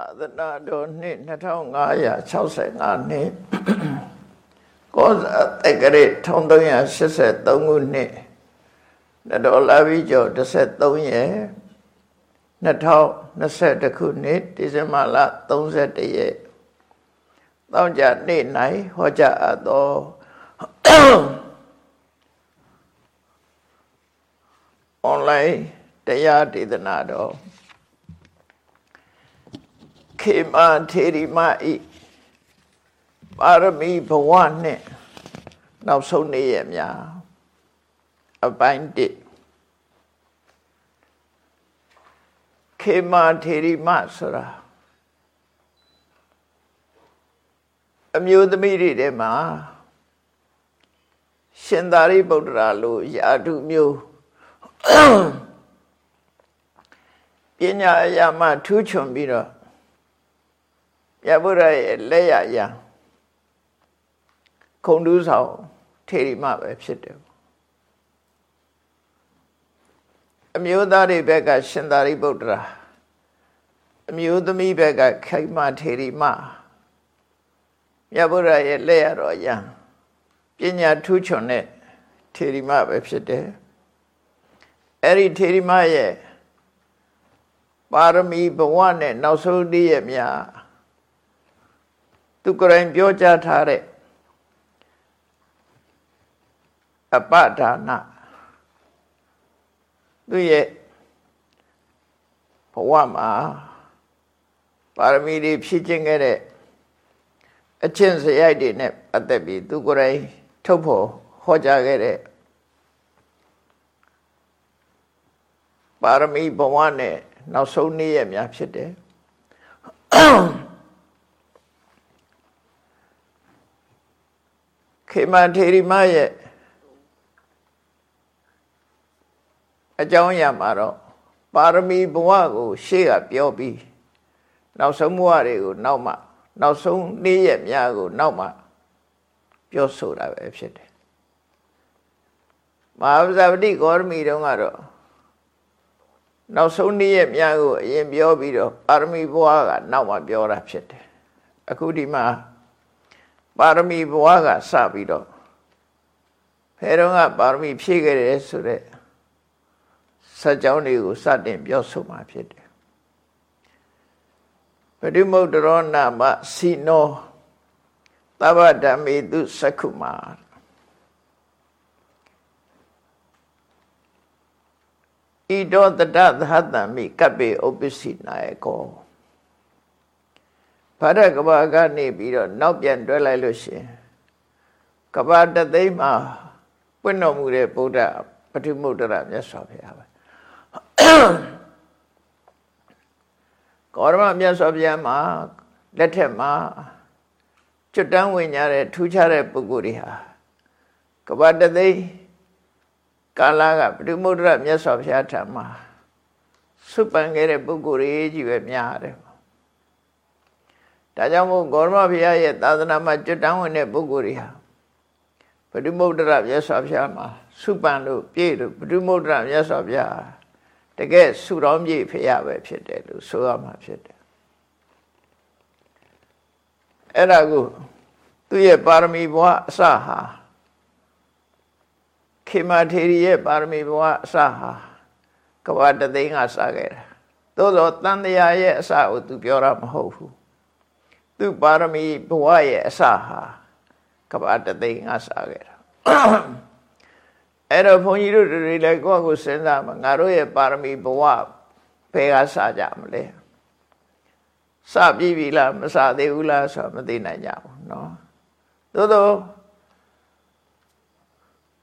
သာသနာတော်နှစ်2565နှစ်ကောဇာတက္ကရာ1383ခုနှစ်ဒေါ်လာပြီးကျော်13ရက်2021ခုနှစ်ဒီဇင်ဘာလ31ရက်တောင်းကြနေ့၌ဟောကြားအပ်သောအွန်လိုင်းတရားဒေသနာတော် ခေမထေရီမဤပါရမီဘဝနဲ့နောက်ဆုံးနေ့ရက်များအပိုင်းတစ်ခေမထေရီမဆိုတာအမျိုးသမီးတွေထဲမှာရှင်သာရိပုတ္တရာလိုယာတုမျိုးပညာအရာမှထူးချွန်ပြီးတော့ မြတ်ဗုဒ္ဓရဲ့လက်ရရခုံတူးဆောင်ထေရီမပဲဖြစ်တယ်အမျိုးသားတွေဘက်ကရှင်သာရိပုတ္တရာအမျိုးသမီးဘက်ကခိမထေရီမမြတ်ဗုဒ္ဓရဲ့လက်ရတော်ရပညာထူးချွန်တဲ့ထေရီမပဲဖြစ်တယ်အဲ့ဒီထေရီမရဲ့ပါရမီဘဝနဲ့နောက်ဆုံးတည်းရဲ့များ သူကိုယ်တိုင်ပြောကြားထားတဲ့အပဒါနသူရဲ့ဘဝမှာပါရမီတွေဖြည့်ကျင့်ခဲ့တဲ့အချင်းစရိုက်တွေနဲ့ပတ်သက်ပြီးသူကိုယ်တိုင်ထုတ်ဖို့ဟောကြားခဲ့တဲ့ပါရမီဘဝနဲ့နောက်ဆုံးနေ့ရက်များဖြစ်တယ် ခေမထေရီမရဲ့အကြောင်းအရာမှာတော့ပါရမီဘဝကို ရှေ့ကပြောပြီးနောက်ဆုံးဘဝတွေကိုနောက်မှနောက်ဆုံးနေ့ရက်များကိုနောက်မှပြောဆိုတာပဲဖြစ်တယ်မဟာဗဇဗတိဂေါရမီတုန်းကတော့နောက်ဆုံးနေ့ရက်များကိုအရင်ပြောပြီးတော့ပါရမီဘဝကနောက်မှပြောတာဖြစ်တယ်အခုဒီမှာ ပါရမီဘဝကစပြီးတော့ဖဲတော့ကပါရမီဖြည့်ခဲ့တယ်ဆိုတဲ့စัจ जान တွေကိုစတင်ပြောဆိုမှာဖြစ်တယ်ပရိမုတ်တရောနာမစီနောသဗ္ဗဓမ္မေတုသက္ခုမာဣတောတတသဟတံမိကပ္ပေဥပ္ပစီနာယကော ဗရကဘာကနေပြီးတော့နောက်ပြန်တွဲလိုက်လို့ရှင်ကဘာတသိမ်းမှာပွင့်တော်မူတဲ့ဗုဒ္ဓပฏิမုဒ္ဒရမြတ်စွာဘုရားပဲကောရမမြတ်စွာဘုရားမှာလက်ထက်မှာကျွတ်တန်းဝင်ကြတဲ့ထူးခြားတဲ့ပုဂ္ဂိုလ်တွေဟာကဘာတသိမ်းကာလကပฏิမုဒ္ဒရမြတ်စွာဘုရားထံမှာစွပန်ခဲ့တဲ့ပုဂ္ဂိုလ်တွေကြီးပဲများတယ် ဒါကြောင့်မို့ဂေါရမဘုရားရဲ့သာသနာမှာကျွတ်တန်းဝင်တဲ့ပုဂ္ဂိုလ်တွေဟာပฏิမုဒ္ဒရမြတ်စွာဘုရားမှာစုပန်လို့ပြည့်လို့ပฏิမုဒ္ဒရမြတ်စွာဘုရားတကယ်စုတော်ပြည့်ဖရာပဲဖြစ်တယ်လို့ဆိုရမှာဖြစ်တယ်အဲ့ဒါကိုသူ့ရဲ့ပါရမီဘဝအစဟာခေမထေရီရဲ့ပါရမီဘဝအစဟာကဘာတသိန်းကစခဲ့တာသို့သောတန်တရားရဲ့အစကိုသူပြောတာမဟုတ်ဘူး သူပါရမီဘဝရဲ့အစဟာကဘာတသိန်းကစခဲ့တာအဲ့တော့ဘုန်းကြီးတို့တွေလည်းကိုယ့်ကိုစဉ်းစားမှာငါတို့ရဲ့ပါရမီဘဝဘယ်ကစကြမလဲစပြီပြီလားမစသေးဘူးလားဆိုတာမသိနိုင်ကြဘူးเนาะသို့သော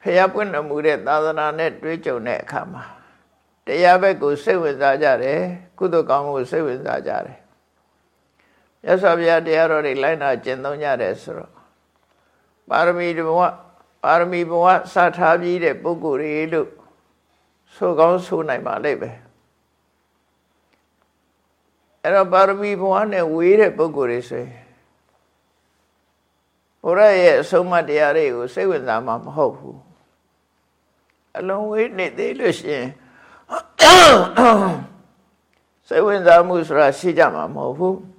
ဖျားပွင့်တော်မူတဲ့သာသနာနဲ့တွေ့ကြုံတဲ့အခါမှာတရားဘက်ကိုစိတ်ဝင်စားကြတယ်ကုသိုလ်ကောင်းမှုစိတ်ဝင်စားကြတယ် မြတ်စွာဘုရားတရားတော်တွေလိုက်နာကျင့်သုံးကြတယ်ဆိုတော့ပါရမီဘဝပါရမီဘဝစထားပြီးတဲ့ပုဂ္ဂိုလ်တွေလို့ဆိုကောင်းဆိုနိုင်ပါလိမ့်မယ်အဲ့တော့ပါရမီဘဝနဲ့ဝေးတဲ့ပုဂ္ဂိုလ်တွေဆိုရင်ဘုရားရဲ့အဆုံးအမတရားတွေကိုစိတ်ဝင်စားမှာမဟုတ်ဘူးအလုံးဝေးနေသေးလို့ရှိရင်စိတ်ဝင်စားမှုဆိုတာရှိကြမှာမဟုတ်ဘူး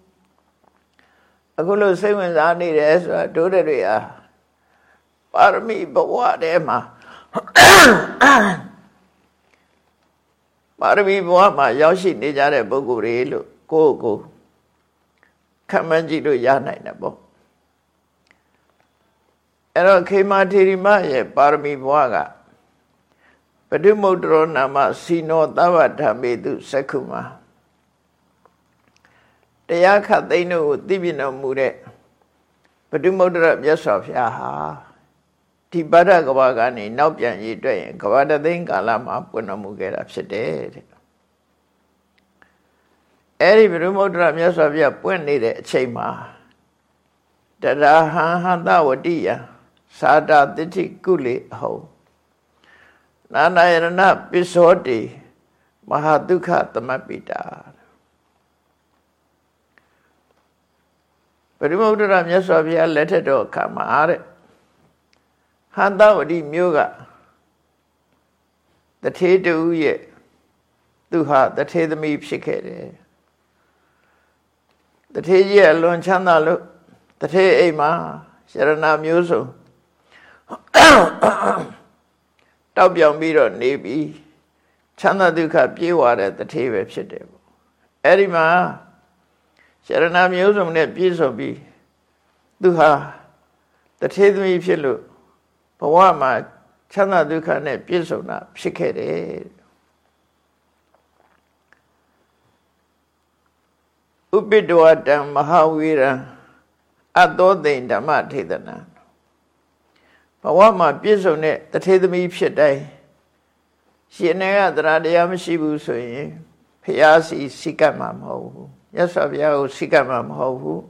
အခုလို့စိတ်ဝင်စားနေတယ်ဆိုတာဒုရတွေအားပါရမီဘဝထဲမှာပါရမီဘဝမှာရောက်ရှိနေကြတဲ့ပုဂ္ဂိုလ်တွေလို့ကိုယ့်ကိုခံမှန်းကြည့်လို့ရနိုင်တယ်ပေါ့အဲ့တော့ခေမာထေရီမရဲ့ပါရမီဘဝကပဋိမုဒ္ဒရောနာမစီနောသဗ္ဗဓမ္မေတုစက္ခုမှာ တရားခတ်သိမ်းတို့ကိုသိပြတော်မူတဲ့ပဋိမုဒ္ဒရမြတ်စွာဘုရားဟာဒီဗဒ္ဒကဘာကနေနောက်ပြန်ရည်တွေ့ရင်ကဘာတသိန်းကာလမှာပွင့်တော်မူခဲ့တာဖြစ်တယ်တဲ့အဲ့ဒီပဋိမုဒ္ဒရမြတ်စွာဘုရားပွင့်နေတဲ့အချိန်မှာတရာဟံဟန္တဝတိယသာတာတိတိကုလေအဟုနာနာယရဏပိသောတိမဟာဒုက္ခသမပိတာ ပရိမုဒ္ဒရာမြတ်စွာဘုရားလက်ထက်တော်အခါမှာတဲ့ဟန္တဝတိမျိုးကတထေတူရဲ့သူဟာတထေသမီးဖြစ်ခဲ့တယ်တထေကြီးအလွန်ချမ်းသာလို့တထေအိမ်မှာရှရဏမျိုးစုံတောက်ပြောင်ပြီးတော့နေပြီးချမ်းသာဒုက္ခပြေးဝတဲ့တထေပဲဖြစ်တယ်ပေါ့အဲ့ဒီမှာ ရှရဏမျိုးစုံနဲ့ပြည့်စုံပြီးသူဟာတထေသမီးဖြစ်လို့ဘဝမှာချမ်းသာဒုက္ခနဲ့ပြည့်စုံတာဖြစ်ခဲ့တယ်ဥပိတဝတံမဟာဝီရံအတောသိဓမ္မထေသနာဘဝမှာပြည့်စုံတဲ့တထေသမီးဖြစ်တိုင်းရှင်နေကတရားတရားမရှိဘူးဆိုရင်ဖျားစီစိကတ်မှာမဟုတ်ဘူး မြတ်စွာဘုရားကိုစိကတ်မှာမဟုတ်ဘူး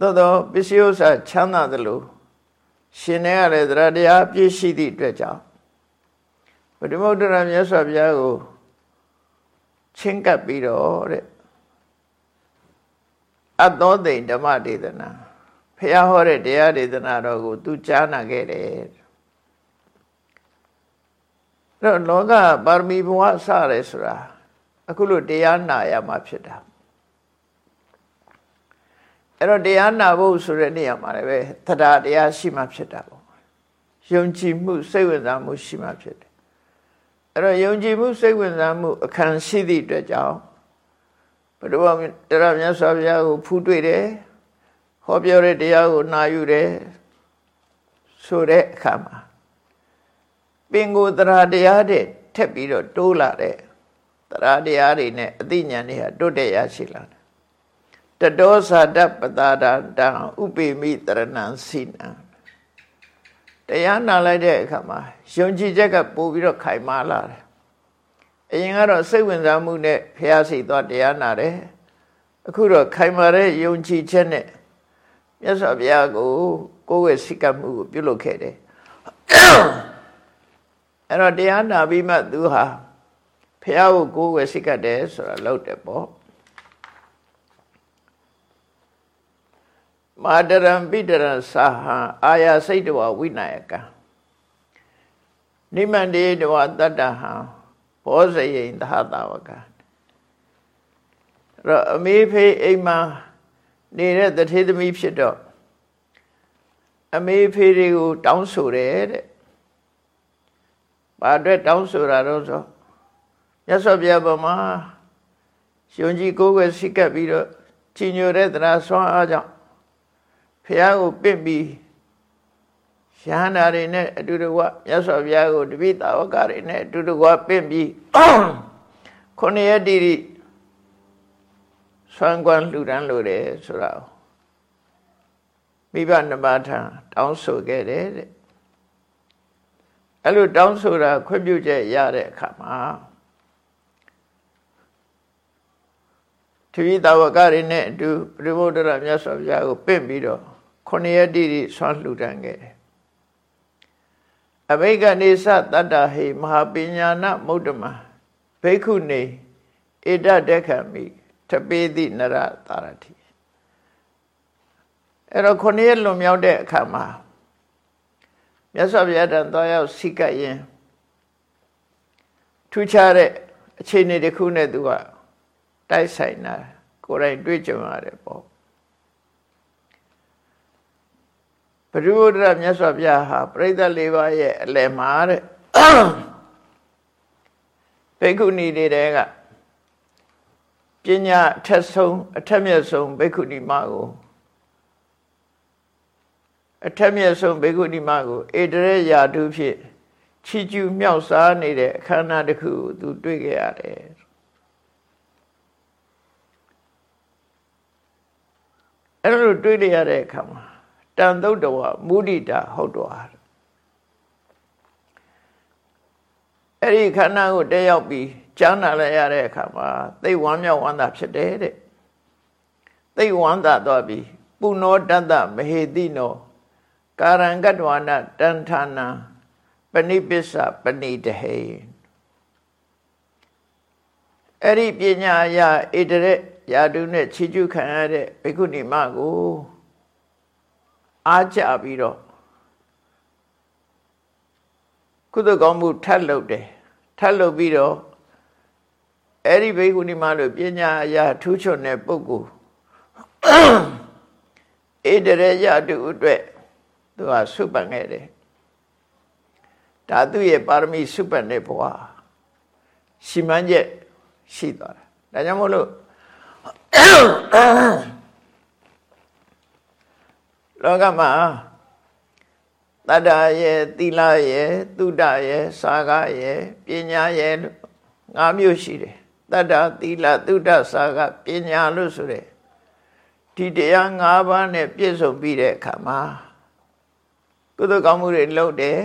သို့သောပစ္စည်းဥစ္စာချမ်းသာသလိုရှင်နေရတဲ့တရားတရားပြည့်ရှိသည့်အတွက်ကြောင့်ဗုဒ္ဓမုဒ္ဒရာမြတ်စွာဘုရားကိုချင်းကပ်ပြီးတော့တဲ့အသောသိဓမ္မဒေသနာဖះဟောတဲ့တရားဒေသနာတော်ကို သူကြားနာခဲ့တယ်အဲ့တော့လောကပါရမီဘဝစရဲဆိုတာ အခုလိုတရားနာရမှာဖြစ်တာအဲ့တော့တရားနာဖို့ဆိုတဲ့နေရာမှာလည်းပဲသဒ္ဒါတရားရှိမှဖြစ်တာပေါ့ယုံကြည်မှုစိတ်ဝင်စားမှုရှိမှဖြစ်တယ်အဲ့တော့ယုံကြည်မှုစိတ်ဝင်စားမှုအခန့်ရှိသည့်အတွက်ကြောင့်ဘုရားတရားမြတ်စွာဘုရားကိုဖူးတွေ့တယ်ဟောပြောတဲ့တရားကိုနာယူတယ်ဆိုတဲ့အခါမှာပင်ကိုတရားတရားတဲ့ထက်ပြီးတော့တိုးလာတဲ့ တရားတရားတွေနဲ့အသိဉာဏ်တွေဟာတိုးတက်ရရှိလာတယ်တတောသာတပတာဒတံဥပေမိတရဏံစိနံတရားနာလိုက်တဲ့အခါမှာယုံကြည်ချက်ကပို့ပြီးတော့ခိုင်မာလာတယ်အရင်ကတော့စိတ်ဝင်စားမှုနဲ့ဖျားစီသွားတရားနာတယ်အခုတော့ခိုင်မာတဲ့ယုံကြည်ချက်နဲ့မြတ်စွာဘုရားကိုကိုယ်ဝေစိကမှုကိုပြုလုပ်ခဲ့တယ်အဲ့တော့တရားနာပြီးမှသူဟာ ဘုရားကိုကိုယ်ဝေစိကတယ်ဆိုတာလောက်တယ်ပေါ့မာတရံပိတရံသာဟံအာယာစိတ်တဝဝိနာယကံနိမန္တေတဝတတ္တဟံဘောဇယိန်သဟတာဝကံအဲ့တော့အမေဖေးအိမ်မှာနေတဲ့တထေသမီးဖြစ်တော့အမေဖေးတွေကို တောင်းဆိုတယ်တဲ့။ဘာအတွက်တောင်းဆိုတာတော့ဆို မြတ်စွာဘုရားဗမာရှင်ကြီးကိုယ်ွယ်စိတ်ကပ်ပြီးတော့ကြီးညိုတဲ့တရားဆွမ်းအားကြောင့်ဖះကိုပင့်ပြီးရဟန္တာတွေနဲ့အတူတကွမြတ်စွာဘုရားကိုတပိတာဝကတွေနဲ့အတူတကွပင့်ပြီးခုနှစ်ရက်တိတိဆွမ်းကွမ်းလှူဒန်းလို့တယ်ဆိုတာမိဘနှမထံတောင်းဆိုခဲ့တယ်တဲ့အဲ့လိုတောင်းဆိုတာခွင့်ပြုချက်ရတဲ့အခါမှာ တပိတာဝကတွေနဲ့အတူပြိမုဒ္ဒရာမြတ်စွာဘုရားကိုပင့်ပြီးတော့ခုနှစ်ရက်တိတိဆွမ်းလှူဒန်းခဲ့တယ်အဘိကနေသတတ္တဟိမဟာပညာနမုဒ္ဓမဘိက္ခုနေဣဒတက္ခမိထပေတိနရတာရတိအဲ့တော့ခုနှစ်ရက်လွန်မြောက်တဲ့အခါမှာမြတ်စွာဘုရားတန်သွားရောက်စိကပ်ရင်ထူးခြားတဲ့အခြေအနေတစ်ခုနဲ့သူက တိုက်ဆိုင်တာကိုယ်တိုင်တွေ့ကြုံရတယ်ပေါ့ဘုရားမြတ်စွာဘုရားဟာပြိဿလေးပါးရဲ့အလယ်မှာတဲ့ဘိက္ခုနီတွေတဲကပညာအထက်ဆုံးအထက်မြတ်ဆုံးဘိက္ခုနီမကိုအထက်မြတ်ဆုံးဘိက္ခုနီမကိုဧတရေယာတုဖြစ်ချီကျူးမြောက်စားနေတဲ့အခမ်းအနားတစ်ခုကိုသူတွေ့ခဲ့ရတယ် အဲ့လိုတွေ့ရတဲ့အခါမှာတန်သုတ်တော်မုဒိတာဟုတ်တော်အဲ့ဒီခန္ဓာကိုတက်ရောက်ပြီးကြားနာလိုက်ရတဲ့အခါမှာသိဝမ်းမြောက်ဝမ်းသာဖြစ်တယ်တဲ့သိဝမ်းသာတော့ပြီးပုနောတတ္တမဟေတိနောကာရံကတ္တဝနာတန်ထာနာပဏိပစ္စပဏိတဟေအဲ့ဒီပညာရာဣတရက် ယာတုနဲ့ချီကျူးခံရတဲ့ဘိက္ခုနီမကိုအားကြပြီးတော့ကုသကောင်းမှုထပ်လုပ်တယ်ထပ်လုပ်ပြီးတော့အဲ့ဒီဘိက္ခုနီမလို့ပညာအရာထူးချွန်တဲ့ပုဂ္ဂိုလ်ဣတရေယတုအတွက်သူကဆုပန်ခဲ့တယ်ဒါသူ့ရဲ့ပါရမီဆုပန်တဲ့ဘဝရှိမှန်းချက်ရှိသွားတာဒါကြောင့်မို့လို့ လောကမှာတတ္တရဲ့သီလရဲ့သုဒ္ဓရဲ့စာကရဲ့ပညာရဲ့ငါးမျိုးရှိတယ်တတ္တသီလသုဒ္ဓစာကပညာလို့ဆိုတဲ့ဒီတရား၅ပါးနဲ့ပြည့်စုံပြီးတဲ့အခါမှာကုသိုလ်ကောင်းမှုတွေလုပ်တယ်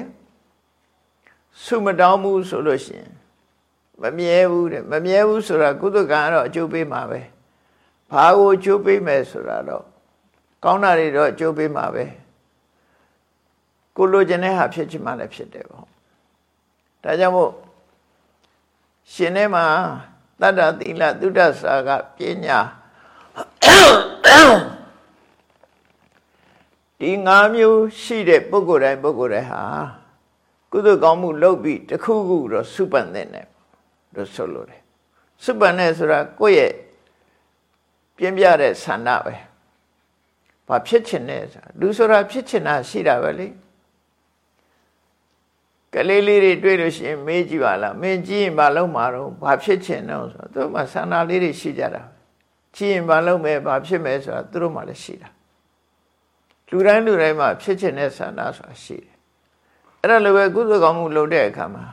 ဆုမတောင်းမှုဆိုလို့ရှိရင်မမြဲဘူးတဲ့မမြဲဘူးဆိုတာကုသကံကတော့အကျိုးပေးမှာပဲ ဘာကိုအကျိုးပေးမယ်ဆိုတာတော့ကောင်းတာတွေတော့အကျိုးပေးမှာပဲကိုလိုချင်တဲ့ဟာဖြစ်ချင်မှလည်းဖြစ်တယ်ပေါ့ဒါကြောင့်မို့ရှင်ထဲမှာတတ္တသီလသုဒ္ဓစာကပညာဒီ၅မျိုးရှိတဲ့ပုဂ္ဂိုလ်တိုင်းပုဂ္ဂိုလ်တိုင်းဟာကုသိုလ်ကောင်းမှုလုပ်ပြီးတခုခုတော့စုပန်တဲ့နဲ့လို့ဆိုလို့တယ်စုပန်တဲ့ဆိုတာကိုယ့်ရဲ့ ပြင်းပြတဲ့ဆန္ဒပဲဘာဖြစ်ချင်လဲဆိုတာလူဆိုတာဖြစ်ချင်တာရှိတာပဲလေကလေးလေးတွေတွေ့လို့ရှိရင်မေးကြည့်ပါလားမင်းကြည့်ရင်ဘာလုပ်မှာတော့ဘာဖြစ်ချင်တော့ဆိုတော့သူတို့မှဆန္ဒလေးတွေရှိကြတာကြည့်ရင်ဘာလုပ်မယ်ဘာဖြစ်မယ်ဆိုတာသူတို့မှလည်းရှိတာလူတိုင်းလူတိုင်းမှာဖြစ်ချင်တဲ့ဆန္ဒဆိုတာရှိတယ်အဲ့ဒါလိုပဲကုသိုလ်ကောင်းမှုလုပ်တဲ့အခါမှာ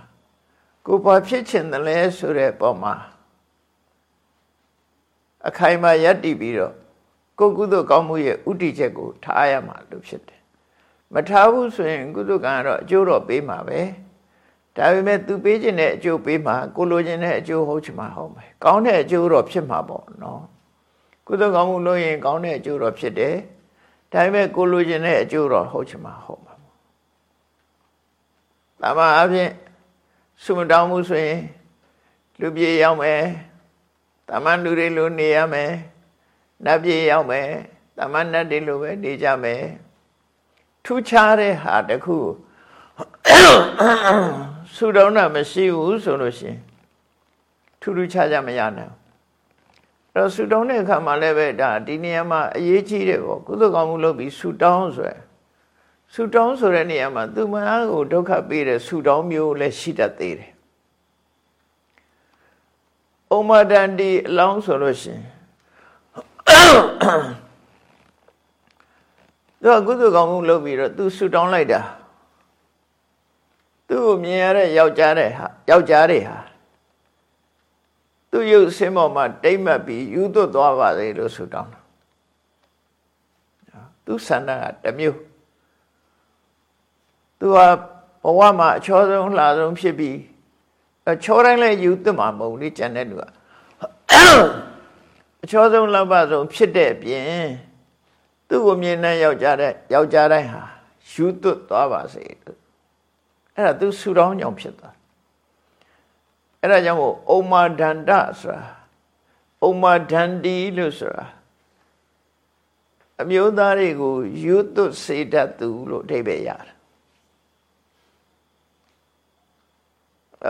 ကိုဘာဖြစ်ချင်တယ်လဲဆိုတဲ့ပုံမှာ အခိုင်အမာယက်တည်ပြီးတော့ကိုကုသိုလ်ကောင်းမှုရဲ့ဥတည်ချက်ကိုထားရမှာလို့ဖြစ်တယ်မထားဘူးဆိုရင်ကုသိုလ်ကံကတော့အကျိုးတော့ပေးမှာပဲဒါပေမဲ့သူပေးခြင်းတဲ့အကျိုးပေးမှာကိုလိုခြင်းတဲ့အကျိုးဟုတ်ချင်မှာဟုတ်မယ်ကောင်းတဲ့အကျိုးတော့ဖြစ်မှာပေါ့နော်ကုသိုလ်ကောင်းမှုလုပ်ရင်ကောင်းတဲ့အကျိုးတော့ဖြစ်တယ်ဒါပေမဲ့ကိုလိုခြင်းတဲ့အကျိုးတော့ဟုတ်ချင်မှာဟုတ်မှာပေါ့ဒါမှအပြင်ဆုမတောင်းမှုဆိုရင်လူပြေရောက်မယ် တာမန်လူတွေလိုနေရမယ်နတ်ပြေရောက်မယ်တာမန်နတ်တွေလိုပဲနေကြမယ်ထူးခြားတဲ့ဟာတခုဆုတောင်းတာမရှိဘူးဆိုလို့ရှိရင်ထူးထူးခြားခြားမရနိုင်အဲ့တော့ဆုတောင်းတဲ့အခါမှာလည်းပဲဒါဒီနေရာမှာအရေးကြီးတယ်ပေါ့ကုသကောင်းမှုလုပ်ပြီးဆုတောင်းဆိုရယ်ဆုတောင်းဆိုတဲ့နေရာမှာသူမအားကိုဒုက္ခပေးတဲ့ဆုတောင်းမျိုးလည်းရှိတတ်သေးတယ် ဩမတန်ဒီအလောင်းဆိုလို့ရှိရင်သူကကုသကောင်းမှုလုပ်ပြီးတော့သူဆူတောင်းလိုက်တာသူ့ကိုမြင်ရတဲ့ယောက်ျားတဲ့ဟာယောက်ျားတွေဟာသူ့ရုပ်ဆင်းပေါ်မှာတိမ့်မှတ်ပြီးယူသွတ်သွားပါစေလို့ဆူတောင်းတာသူဆန္ဒကတမျိုးသူကဘဝမှာအချောဆုံးလှဆုံးဖြစ်ပြီးအ ချောတိုင်းလည်းယူသွတ်မှာမဟုတ်လေကြံတဲ့လူကအချောဆုံးလှပဆုံးဖြစ်တဲ့အပြင်သူ့ကိုမြင်တဲ့ယောက်ျားတဲ့ယောက်ျားတိုင်းဟာယူသွတ်သွားပါစေလို့အဲ့ဒါသူဆူတောင်းကြောင့်ဖြစ်သွားအဲ့ဒါကြောင့်မို့ဩမာဒန္တဆိုတာဩမာဒန္တီလို့ဆိုတာအမျိုးသားတွေကိုယူသွတ်စေတတ်သူလို့အဓိပ္ပာယ်ရတယ်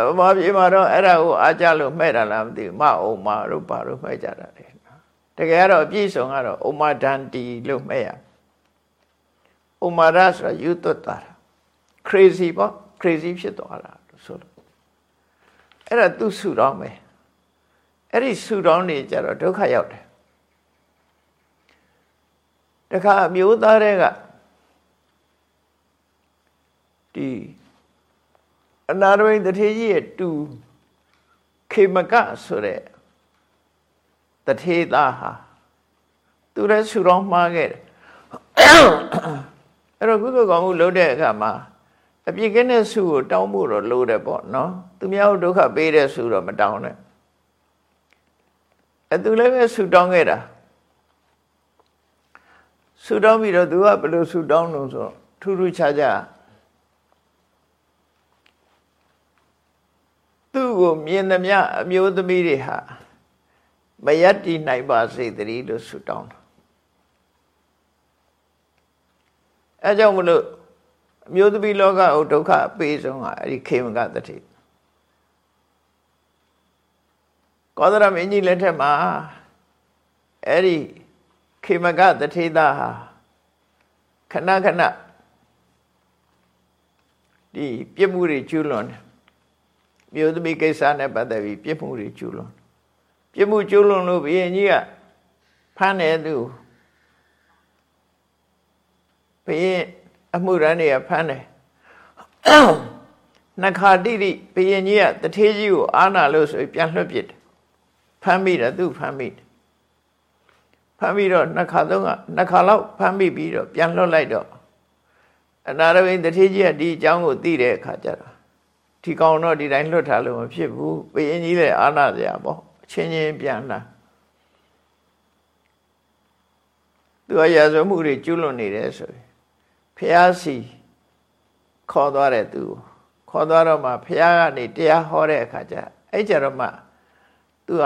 ဗမာပြည်မှာတော့အဲ့ဒါကိုအားကြလို့မှဲ့တာလားမသိဘူးမအုံမာတို့ဘာလို့မှဲ့ကြတာလဲတကယ်ကတော့အပြည့်စုံကတော့ဥမာဒန်တီလို့မှဲ့ရဥမာရဆိုတာယူသွတ်တာ crazy ပေါ့ crazy ဖြစ်သွားတာလို့ဆိုလို့အဲ့ဒါသူဆူတော့မယ်အဲ့ဒီဆူတော့နေကြတော့ဒုက္ခရောက်တယ်တခါအမျိုးသားတွေကဒီ အနာရဝိတထေကြီးရဲ့တူခေမကဆိုတဲ့တထေသားဟာသူလည်းဆူတော်မှားခဲ့တယ်အဲ့တော့ကုသိုလ်ကောင်းမှုလုပ်တဲ့အခါမှာအပြစ်ကင်းတဲ့ဆုကိုတောင်းဖို့တော့လိုတယ်ပေါ့နော်သူများဒုက္ခပေးတဲ့ဆုတော့မတောင်းနဲ့အဲသူလည်းပဲဆုတောင်းခဲ့တာဆုတောင်းပြီးတော့သူကဘယ်လိုဆုတောင်းလို့ဆိုထူးထူးခြားခြားသူ့ ကိုမြင်သမျှအမျိုးသမီးတွေဟာမယက်တည်နိုင်ပါစေတည်းလို့ဆုတောင်းတာအဲကြောင့်မလို့အမျိုးသမီးလောကကိုဒုက္ခအပေးဆုံးကအဲ့ဒီခေမကတတိကောသရမင်းကြီးလက်ထက်မှာအဲ့ဒီခေမကတတိသားဟာခဏခဏဒီပြစ်မှုတွေကျူးလွန်တယ် မြို့သမီးကိစ္စနဲ့ပတ်သက်ပြီးပြစ်မှုတွေကျူးလွန်ပြစ်မှုကျူးလွန်လို့ဘုရင်ကြီးကဖမ်းတယ်သူဘုရင်အမှုရန်တွေကဖမ်းတယ်နှခါတိတိဘုရင်ကြီးကတထေးကြီးကိုအာနာလို့ဆိုပြီးပြန်လွှတ်ပစ်တယ်ဖမ်းမိတယ်သူဖမ်းမိတယ်ဖမ်းပြီးတော့နှစ်ခါသုံးခါနှစ်ခါလောက်ဖမ်းမိပြီးတော့ပြန်လွှတ်လိုက်တော့အနာရဝိန်တထေးကြီးကဒီအကြောင်းကိုသိတဲ့အခါကျတော့ ဒီကောင်တော့ဒီတိုင်းလွတ်ထားလို့မဖြစ်ဘူးဘယင်းကြီးလည်းအာနာစရာပေါ့အချင်းချင်းပြန်လာသူအရာဇဝမှုတွေကျွလွန်နေတယ်ဆိုရင်ဖះစီခေါ်သွားတယ်သူခေါ်သွားတော့မှဖះကနေတရားဟောတဲ့အခါကျအဲ့ကြတော့မှသူက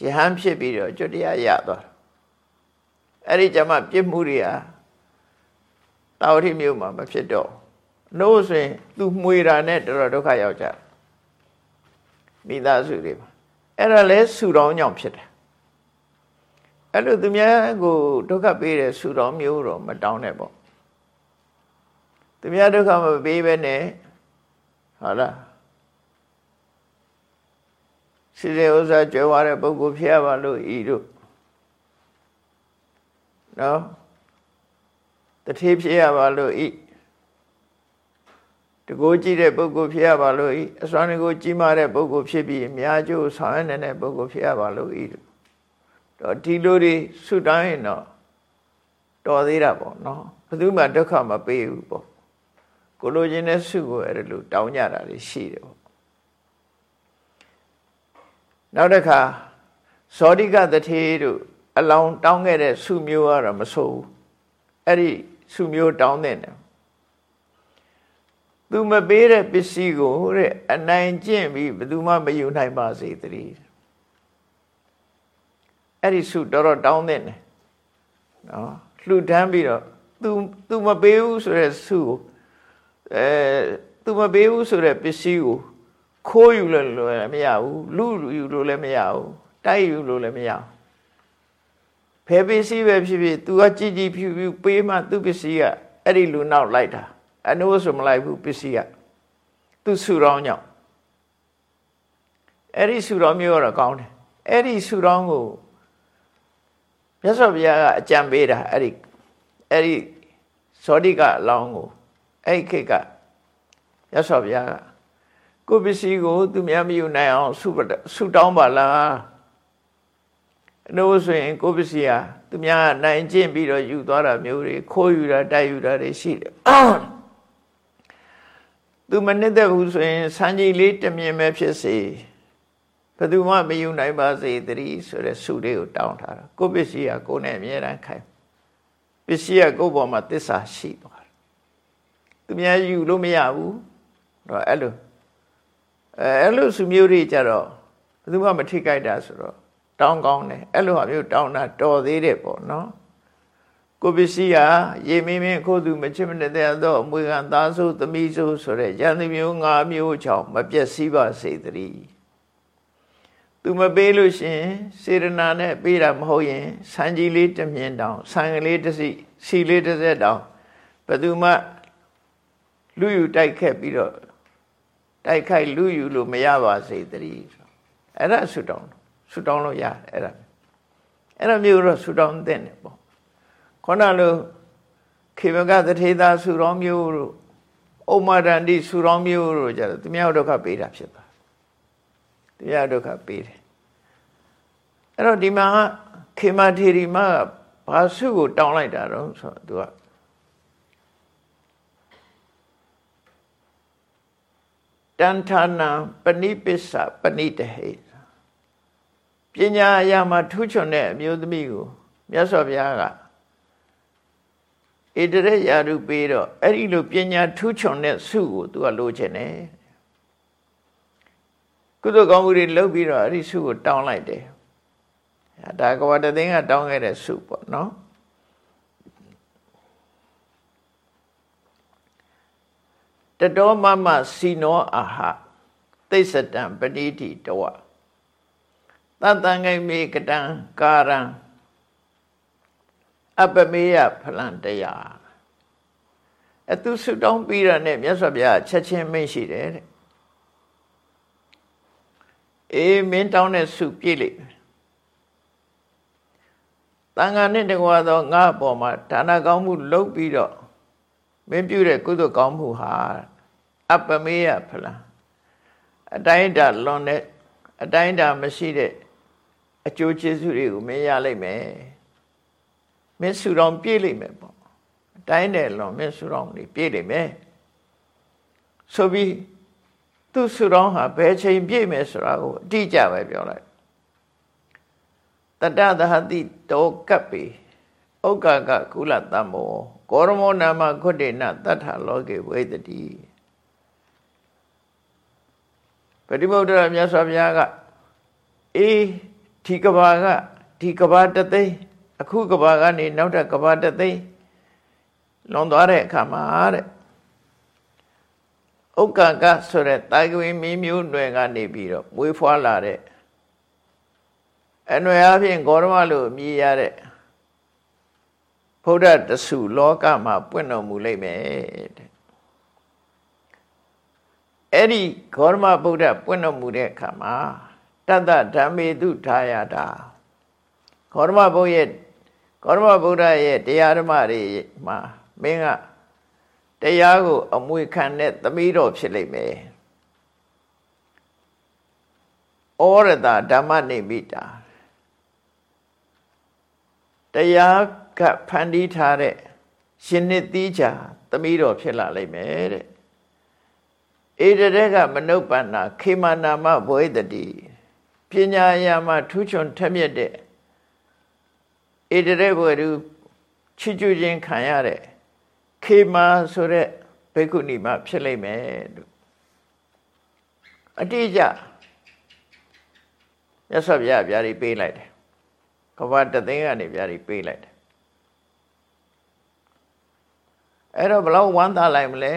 ရဟန်းဖြစ်ပြီးတော့ကျွတ်တရားရသွားအဲ့ဒီကျမှပြစ်မှုတွေဟာတာဝတိမြို့မှာမဖြစ်တော့ နို့ဆိုရင်သူမှွေတာနဲ့တော်တော်ဒုက္ခရောက်ကြမိသားစုတွေမှာအဲ့ဒါလဲဆူတောင်းကြောင့်ဖြစ်တယ်အဲ့လိုသူများကိုဒုက္ခပေးတဲ့ဆူတောင်းမျိုးတော့မတောင်းနဲ့ပေါ့သူများဒုက္ခမပေးပဲနဲ့ဟုတ်လားစီရေဥစ္စာကြွယ်ဝတဲ့ပုဂ္ဂိုလ်ဖြစ်ရပါလို့ဤတို့နော်တထေးဖြစ်ရပါလို့ဤ တကိုးကြည့်တဲ့ပုဂ္ဂိုလ်ဖြစ်ရပါလို့ဤအစွမ်းကိုကြီးမားတဲ့ပုဂ္ဂိုလ်ဖြစ်ပြီးအများကျိုးဆောင်ရတဲ့ပုဂ္ဂိုလ်ဖြစ်ရပါလို့ဤတော့ဒီလိုတွေဆုတောင်းရင်တော့တော်သေးတာပေါ့နော်ဘယ်သူမှဒုက္ခမပေးဘူးပေါ့ကိုလိုချင်တဲ့ဆုကိုအဲ့လိုတောင်းကြတာတွေရှိတယ်ပေါ့နောက်တစ်ခါဇောတိကတထေတို့အလောင်းတောင်းခဲ့တဲ့ဆုမျိုးကတော့မဆိုးဘူးအဲ့ဒီဆုမျိုးတောင်းတဲ့တယ် သူမပေးတဲ့ပစ္စည်းကိုတဲ့အနိုင်ကျင့်ပြီးဘယ်သူမှမယူနိုင်ပါစေတည်းအဲ့ဒီစုတော်တော်တောင်းတဲ့နေနော်လှူဒန်းပြီးတော့သူသူမပေးဘူးဆိုတဲ့စုကိုအဲသူမပေးဘူးဆိုတဲ့ပစ္စည်းကိုခိုးယူလို့လည်းမရဘူးလူယူလို့လည်းမရဘူးတိုက်ယူလို့လည်းမရဘူးဖယ်ပစ္စည်းပဲဖြစ်ဖြစ် तू ကကြည်ကြည်ဖြူဖြူပေးမှသူ့ပစ္စည်းကအဲ့ဒီလူနောက်လိုက်တာ အနိုးဆိုမလိုက်ဘူးပစ္စည်းကသူဆူတောင်းကြောင့်အဲ့ဒီဆူတောင်းမျိုးတော့ကောင်းတယ်အဲ့ဒီဆူတောင်းကိုမြတ်စွာဘုရားကအကြံပေးတာအဲ့ဒီအဲ့ဒီဇောတိကအလောင်းကိုအဲ့ခေတ်ကရသော်ဗျာကိုပစ္စည်းကို သူများမယူနိုင်အောင်ဆုဆုတောင်းပါလားအလို့ဆိုရင်ကိုပစ္စည်းဟာသူများနိုင်ကျင့်ပြီးတော့ယူသွားတာမျိုးတွေခိုးယူတာတိုက်ယူတာတွေရှိတယ် သူမနစ်သက်ဘူးဆိုရင်စံကြီးလေးတမြင်ပဲဖြစ်စေဘယ်သူမှမယူနိုင်ပါစေတည်းဆိုတဲ့ဆုလေးကိုတောင်းထားတာကိုပစ္စည်းကကိုယ်နဲ့အမြဲတမ်းခိုင်ပစ္စည်းကကိုယ့်ဘောမှာတစ္ဆာရှိသွားသူများယူလို့မရဘူးတော့အဲ့လိုအဲအဲ့လိုစုမျိုးတွေကြတော့ဘယ်သူမှမထိခိုက်တာဆိုတော့တောင်းကောင်းတယ်အဲ့လိုဟာမျိုးတောင်းတာတော်သေးတယ်ပေါ့နော် ကိုပစ္စည်းဟာရေမင်းမင်းခိုးသူမချစ်မတဲ့သောအမွေခံသားစုသမီးစုဆိုတဲ့ရန်သူမျိုးငါမျိုးချောင်းမပြည့်စည်ပါစေတည်းသူမပေးလို့ရှင်စေရနာနဲ့ပေးတာမဟုတ်ရင်ဆံကြီးလေးတစ်မြင်တောင်ဆံကလေးတစ်စီစီလေးတစ်စက်တောင်ဘယ်သူမှလူယူတိုက်ခက်ပြီးတော့တိုက်ခိုက်လူယူလို့မရပါစေတည်းအဲ့ဒါဆူတောင်းဆူတောင်းလို့ရတယ်အဲ့ဒါအဲ့လိုမျိုးတော့ဆူတောင်းတဲ့နေပေါ့ ခေါဏလိုခေမကသထေသာဆူတော်မျိုးတို့ဩမဒန္တိဆူတော်မျိုးတို့ကြတော့သူများဒုက္ခပေးတာဖြစ်ပါသူများဒုက္ခပေးတယ်အဲ့တော့ဒီမှာခေမထေရီမဘာစုကိုတောင်းလိုက်တာတော့ဆိုတော့သူကတန်ထာနာပဏိပစ္ဆပဏိတဟေပညာအရာမှာထူးချွန်တဲ့အမျိုးသမီးကိုမြတ်စွာဘုရားက ဣတရရာရုပေးတော့အဲ့ဒီလိုပညာထူးချွန်တဲ့စုကိုသူကလိုချင်တယ်ကုသိုလ်ကောင်းမှုတွေလုပ်ပြီးတော့အဲ့ဒီစုကိုတောင်းလိုက်တယ်ဒါကဝတ္တသိန်းကတောင်းခဲ့တဲ့စုပေါ့နော်တတောမမစီနောအာဟသိစတံပဏိတိတဝသတ္တံဂိမေကတံကာရံ အပမေယဖလံတရားအသူဆုတောင်းပြီးရတဲ့မြတ်စွာဘုရားချက်ချင်းမိန့်ရှိတယ်တဲ့အေးမင်းတောင်းတဲ့ဆုပြည့်လိမ့်မယ်တန်ခါနဲ့တကွာသောငါ့အပေါ်မှာဒါနကောင်းမှုလုပ်ပြီးတော့မင်းပြုတဲ့ကုသိုလ်ကောင်းမှုဟာအပမေယဖလံအတိုင်းတာလွန်တဲ့အတိုင်းတာမရှိတဲ့အကျိုးကျေးဇူးတွေကိုမင်းရလိမ့်မယ် မင်းဆူတော်ပြည့်လိမ့်မယ်ပေါ့အတိုင်းတယ်လွန်မင်းဆူတော်နေပြည့်လိမ့်မယ်ဆိုပြီးသူဆူတော်ဟာဘယ်ချိန်ပြည့်မယ်ဆိုတာကိုအတိအကျပဲပြောလိုက်တတသဟတိတောကပ္ပေဩကာကကုလတမောကောရမောနာမခွတ်တေနတထလောကေဝေတတိပฏิဗုဒ္ဓရမြတ်စွာဘုရားကအေးဒီကဘာကဒီကဘာတသိန်း အခုကဘာကနေနောက်ထပ်ကဘာတသိန်းလွန်သွားတဲ့အခါမှာတဲ့ဥက္ကကဆိုတဲ့တာကဝင်းမင်းမျိုးနွယ်ကနေပြီးတော့မွေးဖွားလာတဲ့အနွယ်အဖြစ်ဂေါရမလို့မြည်ရတဲ့ဘုရားတဆူလောကမှာပွင့်တော်မူလိမ့်မယ်တဲ့အဲ့ဒီဂေါရမဗုဒ္ဓပွင့်တော်မူတဲ့အခါမှာတတ္တဓမ္မေတုထာယတာဂေါရမဘုရား ဂေါရမဗုဒ္ဓရဲ့တရားဓမ္မတွေမှာမင်းကတရားကို အမွေခံတဲ့သမီးတော်ဖြစ်လိမ့်မယ်ဩရတဓမ္မနိမိတာတရားကဖန်တီးထားတဲ့ရှင်နှစ်သီးချာသမီးတော်ဖြစ်လာလိမ့်မယ်တဲ့ဧတရေကမနုပန္နာခေမနာမဘွေတတိပညာယာမှာထူးချွန်ထက်မြက်တဲ့ ဧတရေဘွေသူချီကျူးခြင်းခံရတဲ့ခေမာဆိုတဲ့ဘိက္ခုနီမဖြစ်လိမ့်မယ်လို့အတိအကျရသော်ဗျာဗျာတွေပေးလိုက်တယ်ကဘာတသိန်းကနေဗျာတွေပေးလိုက်တယ်အဲ့တော့ဘလောက်ဝမ်းသာလိုက်မလဲ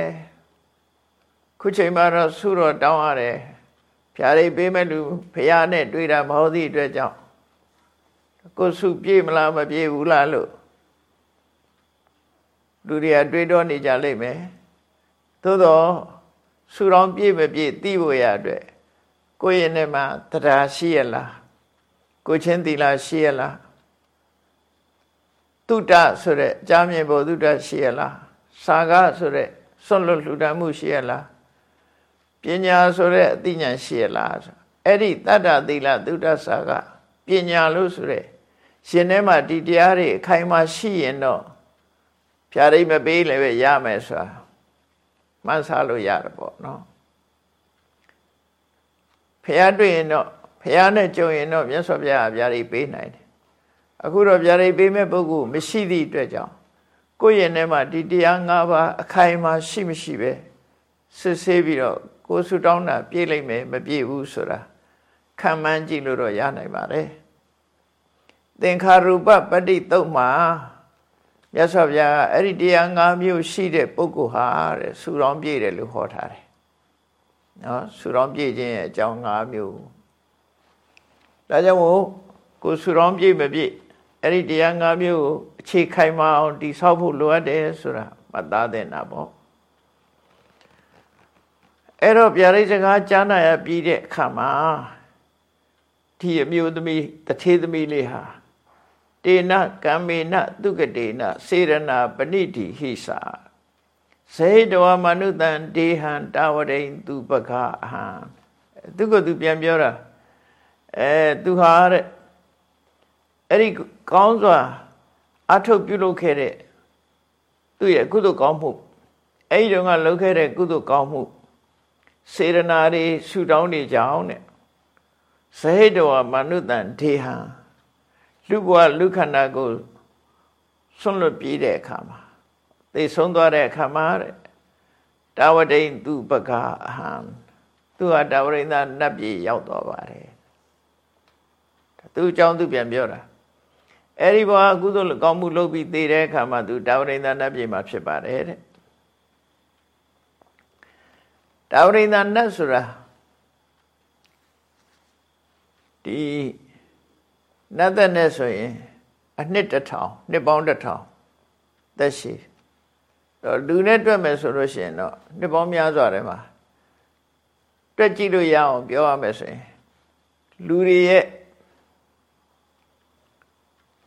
ခုချိန်မှာတော့ဆုတော်တောင်းရတယ်ဖြာရိပ်ပေးမဲ့လူဖះနဲ့တွေ့တာမဟုတ်သည့်အတွက်ကြောင့် ကိုဆုပြေးမလားမပြေးဘူးလားလို့လူတွေကတွေးတော့နေကြလိမ့်မယ်သို့တော့ဆူတော်ပြေးမပြေးသိဖို့ရအတွက်ကိုယ့်ရဲ့နဲ့မှာတရားရှိရလားကိုချင်းသီလရှိရလားတုတ္တဆိုတဲ့အကြမြင်ဖို့တုတ္တရှိရလားစာကဆိုတဲ့ဆွတ်လွတ်လှူဒါန်းမှုရှိရလားပညာဆိုတဲ့အသိဉာဏ်ရှိရလားဆိုအဲ့ဒီတတ္တသီလသုဒ္ဓစာကပညာလို့ဆိုတဲ့ ရှင်ထဲမှာဒီတရားတွေအခိုင်အမာရှိရင်တော့ဖြာရိပ်မပေးလည်းပဲရမယ်ဆိုတာမှန်းဆလို့ရတယ်ပေါ့နော်ဖះတွေ့ရင်တော့ဖះနဲ့ကြုံရင်တော့မြတ်စွာဘုရားဗျာရိပ်ပေးနိုင်တယ်အခုတော့ဗျာရိပ်ပေးမဲ့ပုဂ္ဂိုလ်မရှိသည့်အတွက်ကြောင့်ကိုယ့်ရဲ့ထဲမှာဒီတရား၅ပါးအခိုင်အမာရှိမရှိပဲစစ်ဆေးပြီးတော့ကိုယ်ဆူတောင်းတာပြည့်လိုက်မယ်မပြည့်ဘူးဆိုတာခံမှန်းကြည့်လို့တော့ရနိုင်ပါတယ် သင်္ခါရူပပဋိတုတ်မှာမြတ်စွာဘုရားအဲ့ဒီတရား၅မျိုးရှိတဲ့ပုဂ္ဂိုလ်ဟာတဲ့ဆူတောင်းပြည့်တယ်လို့ဟောထားတယ်နော်ဆူတောင်းပြည့်ခြင်းရဲ့အကြောင်း၅မျိုးဒါကြောင့်မို့ကိုဆူတောင်းပြည့်မပြည့်အဲ့ဒီတရား၅မျိုးကိုအခြေခိုင်မအောင်တိဆောက်ဖို့လိုအပ်တယ်ဆိုတာမှတ်သားသင့်တာပေါ့အဲ့တော့ဗျာဒိတ်စကားကြားနာရပြီးတဲ့အခါမှာဒီအမျိုးသမီးတထေသမီးလေးဟာ တေနကမ္မေနသုကတေနစေရနာပဏိတိဟိစာဇေတဝမနုတံဒေဟံတာဝရိန်သူပခအဟံသူကသူပြန်ပြောတာအဲသူဟာတဲ့အဲ့ဒီကောင်းစွာအထုတ်ပြုလုပ်ခဲ့တဲ့သူ့ရဲ့ကုသိုလ်ကောင်းမှုအဲ့ဒီတော့ကလုပ်ခဲ့တဲ့ကုသိုလ်ကောင်းမှုစေရနာတွေဆူတောင်းနေကြအောင်တဲ့ဇဟိတဝမနုတံဒေဟံ လူဘဝလူခန္ဓာကိုဆွန့်လွတ်ပြေးတဲ့အခါမှာသိဆုံးသွားတဲ့အခါမှာတဲ့တာဝတိန်သူပကအဟံသူဟာတာဝရိန်သာနတ်ပြည်ရောက်သွားပါတယ်သူအကြောင်းသူပြန်ပြောတာအဲ့ဒီဘဝအကုသိုလ်ကောင်းမှုလုပ်ပြီးသိတဲ့အခါမှာသူတာဝရိန်သာနတ်ပြည်မှာဖြစ်ပါတယ်တဲ့တာဝရိန်သာနတ်ဆိုတာဒီ နတ်သက်နဲ့ဆိုရင် အနှစ်တစ်ထောင်နှစ်ပေါင်းတစ်ထောင်သက်ရှိလူနဲ့တွေ့မယ်ဆိုလို့ရှိရင်တော့နှစ်ပေါင်းများစွာထဲမှာတွေ့ကြည့်လို့ရအောင်ပြောရမယ်ဆိုရင်လူတွေရဲ့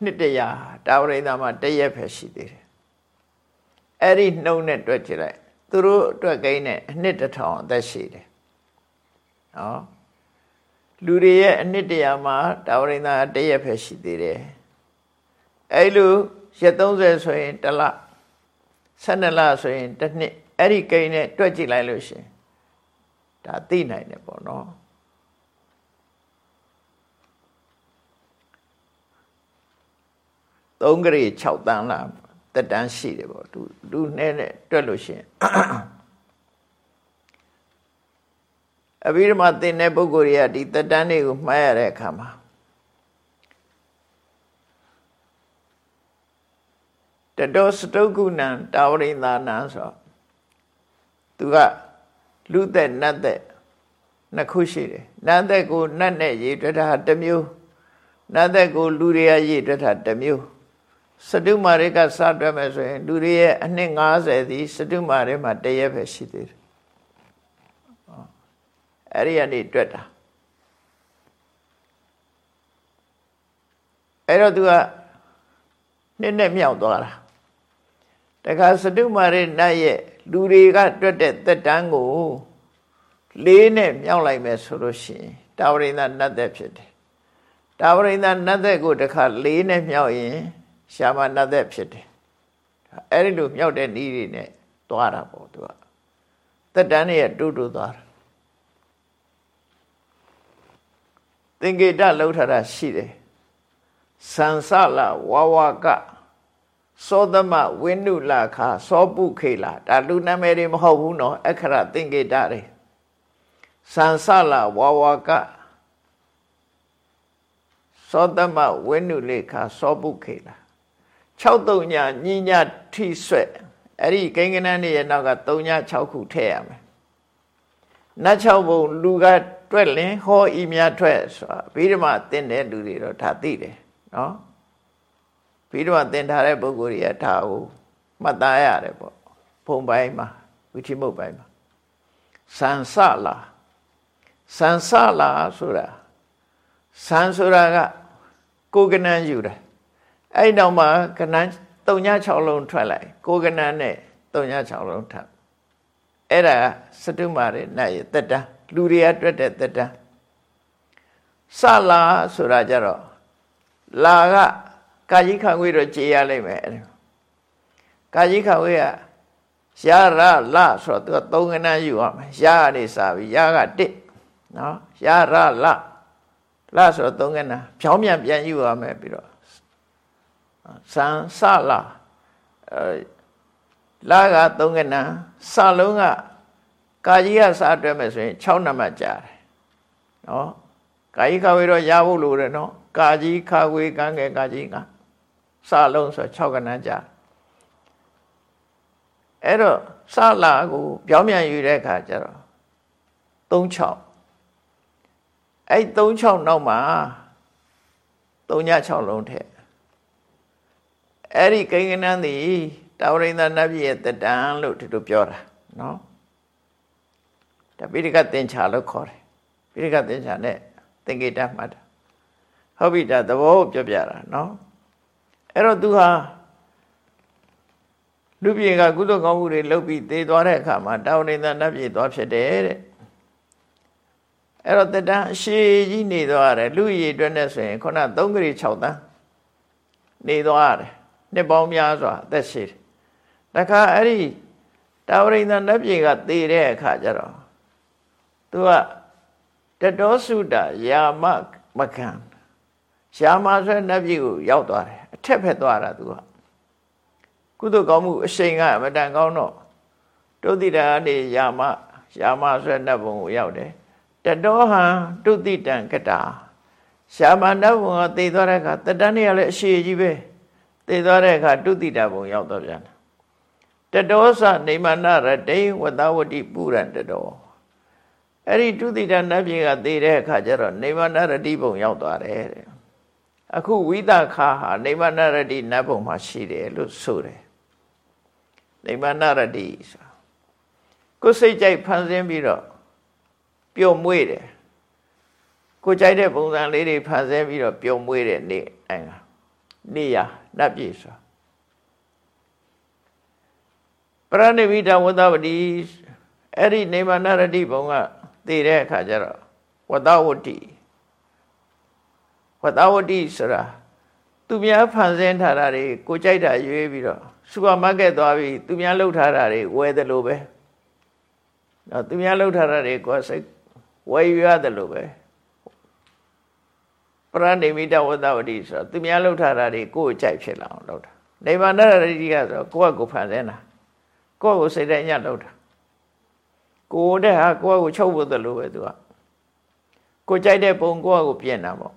နှစ်တရာတာဝရိန္ဒာမှာတရက်ပဲရှိသေးတယ်အဲ့ဒီနှုံနဲ့တွေ့ကြည့်လိုက်သူတို့အတွက်ကိန်းနဲ့အနှစ်တစ်ထောင်အသက်ရှိတယ်နော် လူတွေရဲ့အနှစ်တရာမှာတာဝရိန္ဒာတရက်ပဲရှိသေးတယ်အဲ့လိုရက်30ဆိုရင်တစ်လ12လဆိုရင်တစ်နှစ်အဲ့ဒီကိန်းနဲ့တွက်ကြည့်လိုက်လို့ရှင်ဒါသိနိုင်တယ်ပေါ့နော်သုံးကြိ6တန်းလားတက်တန်းရှိတယ်ပေါ့လူလူနဲ့နဲ့တွက်လို့ရှင် အဘိဓမ္မာသင်တဲ့ပုဂ္ဂိုလ်တွေကဒီတက်တန်းတွေကိုမှားရတဲ့အခါမှာတတောစတုကုဏံတာဝရိသာနံဆိုသူကလူသက်နတ်သက်နှစ်ခုရှိတယ်နတ်သက်ကိုနတ်နဲ့ရေတွက်တာတစ်မျိုးနတ်သက်ကိုလူတွေကရေတွက်တာတစ်မျိုးစတုမာရိကစတွက်မယ်ဆိုရင်လူတွေရဲ့အနှစ်90သည်စတုမာရိမှာတရက်ပဲရှိသေးတယ် အဲ့ဒီကနေတွက်တာအဲ့တော့သူကနှစ်နဲ့မြောက်သွားတာတခါစတုမာရိနတ်ရဲ့လူတွေကတွက်တဲ့သက်တမ်းကိုလေးနဲ့မြောက်လိုက်မယ်ဆိုလို့ရှိရင်တာဝရိန္ဒနတ်သက်ဖြစ်တယ်တာဝရိန္ဒနတ်သက်ကိုတခါလေးနဲ့မြောက်ရင်ရှာမနတ်သက်ဖြစ်တယ်အဲ့ဒီလိုမြောက်တဲ့ဤတွေနဲ့သွားတာပေါ့သူကသက်တမ်းနဲ့တူတူသွားတာ သင်္ကေတလောက်ထတာရှိတယ်ဆန်ဆလာဝဝကသောသမဝိနုလခာသောပုခေလာဒါလူနာမည်တွေမဟုတ်ဘူးနော်အခရသင်္ကေတတွေစံဆလာဝဝကသောသမဝိနုလေခာသောပုခေလာ6တုံညာညညထိဆွဲ့အဲ့ဒီကိန်းကနန်းတွေရဲ့နောက်က3ည6ခုထည့်ရမယ်နတ်6ဘုံလူက တွက်လင်ဟောဤမြတ်ထွက်ဆိုတာဘိဓမ္မာသင်တဲ့လူတွေတော့ဒါသိတယ်နော်ဘိဓမ္မာသင်ထားတဲ့ပုဂ္ဂိုလ်တွေကဒါကိုမှတ်သားရတယ်ပေါ့ဘုံပိုင်းမှာဝိธิမုတ်ပိုင်းမှာစံစလာစံစလာဆိုတာစံဆိုတာကကိုကနန်းယူတယ်အဲ့နောက်မှာကနန်း3ည6လုံးထွက်လိုက်ကိုကနန်းနဲ့3ည6လုံးထပ်အဲ့ဒါစတုမာရဲ့နတ်ရဲ့တက်တန်း လူတွေကတွက်တဲ့တက်တန်းစလာဆိုတာကြတော့လာကကာယိခံဝေးတော့ကြေရလိမ့်မယ်ကာယိခံဝေးကရာရလဆိုတော့သူကသုံးခဏယူရမယ်ရာကနေစပြီးရာက1နော်ရာရလလဆိုတော့သုံးခဏဖြောင်းပြန်ပြန်ယူရမယ်ပြီးတော့စံစလာအဲလာကသုံးခဏစလုံးက ကာကြီးကစတွဲမယ်ဆိုရင်6နံပါတ်ကြာတယ်နော်ကာကြီးခဝေတော့ရဖို့လိုတယ်နော်ကာကြီးခဝေကံငယ်ကာကြီးကစလုံးဆို6ကဏ္ဍကြာအဲ့တော့စလာကိုပြောင်းပြန်ယူတဲ့အခါကျတော့36အဲ့36နောက်မှာ36လုံးထက်အဲ့ဒီကိန်းကနန်းသည်တာဝရိန္ဒနတ်ပြည်ရဲ့တတန်လို့ဒီလိုပြောတာနော် ဒါပိဋကသင်္ချာလို့ခေါ်တယ်ပိဋကသင်္ချာနဲ့သင်္ကေတမှတ်တာဟုတ်ပြီဒါသဘောကိုပြောပြတာနော်အဲ့တော့သူဟာလူပြေကကုသကောင်းမှုတွေလုပ်ပြီးသေသွားတဲ့အခါမှာတာဝရိန္ဒနတ်ပြည်သွားဖြစ်တယ်တဲ့အဲ့တော့တတန်အရှိကြီးနေသွားတယ်လူရည်အတွက်နဲ့ဆိုရင်ခုန3ဂရီ6တန်းနေသွားတယ်နှစ်ပေါင်းများစွာအသက်ရှိတယ်တခါအဲ့ဒီတာဝရိန္ဒနတ်ပြည်ကသေတဲ့အခါကျတော့ သူကတတောစုတာယာမမခံရှာမဆွဲနတ်ပြည်ကိုရောက်သွားတယ်အထက်ဖက်သွားတာသူကကုသိုလ်ကောင်းမှုအရှိန်ကအမတန်ကောင်းတော့တုတိတာကနေယာမယာမဆွဲနတ်ဘုံကိုရောက်တယ်တတောဟံတုတိတံကတာရှာမနတ်ဘုံကသေသွားတဲ့အခါတတန်းနေရလဲအရှိကြီးပဲသေသွားတဲ့အခါတုတိတာဘုံရောက်တော့ပြန်တယ်တတောသနေမနာရတိဝတဝတိပုရံတတော အဲ့ဒီတုတိတနတ်ပြည်ကသေတဲ့အခါကျတော့နေမနာရတိဘုံရောက်သွားတယ်တဲ့အခုဝိသခာဟာနေမနာရတိနတ်ဘုံမှာရှိတယ်လို့ဆိုတယ်နေမနာရတိဆိုကိုယ်စိတ်ကြိုက်ဖန်ဆင်းပြီးတော့ပျော်မွေ့တယ်ကိုကြိုက်တဲ့ပုံစံလေးတွေဖန်ဆင်းပြီးတော့ပျော်မွေ့တဲ့နေ့အဲနေရနတ်ပြည်ဆိုပရဏိမိတဝသဝတိအဲ့ဒီနေမနာရတိဘုံက သိတဲ့အခါကျတော့ဝတဝတိဝတဝတိဆိုတာသူများဖန်ဆင်းထားတာတွေကိုကြိုက်တာရွေးပြီးတော့စူပါမားကတ်သွားပြီးသူများလှုပ်ထားတာတွေဝယ်တယ်လို့ပဲနော်သူများလှုပ်ထားတာတွေကိုစိတ်ဝယ်ယူရတယ်လို့ပဲပရဏိမိတဝတဝတိဆိုတော့သူများလှုပ်ထားတာတွေကိုကြိုက်ဖြစ်လာအောင်လုပ်တာနေဗ္ဗာန်ရတိကဆိုတော့ကိုယ့်ကိုဖန်ဆင်းတာကိုယ့်ကိုစိတ်တဲ့ညလုပ်တာ ကိုတဲ့ဟာကိုယ့်ကိုချုပ်ဖို့တလို့ပဲသူကကိုကြိုက်တဲ့ပုံကိုယ့်ကိုပြင်တာပေါ့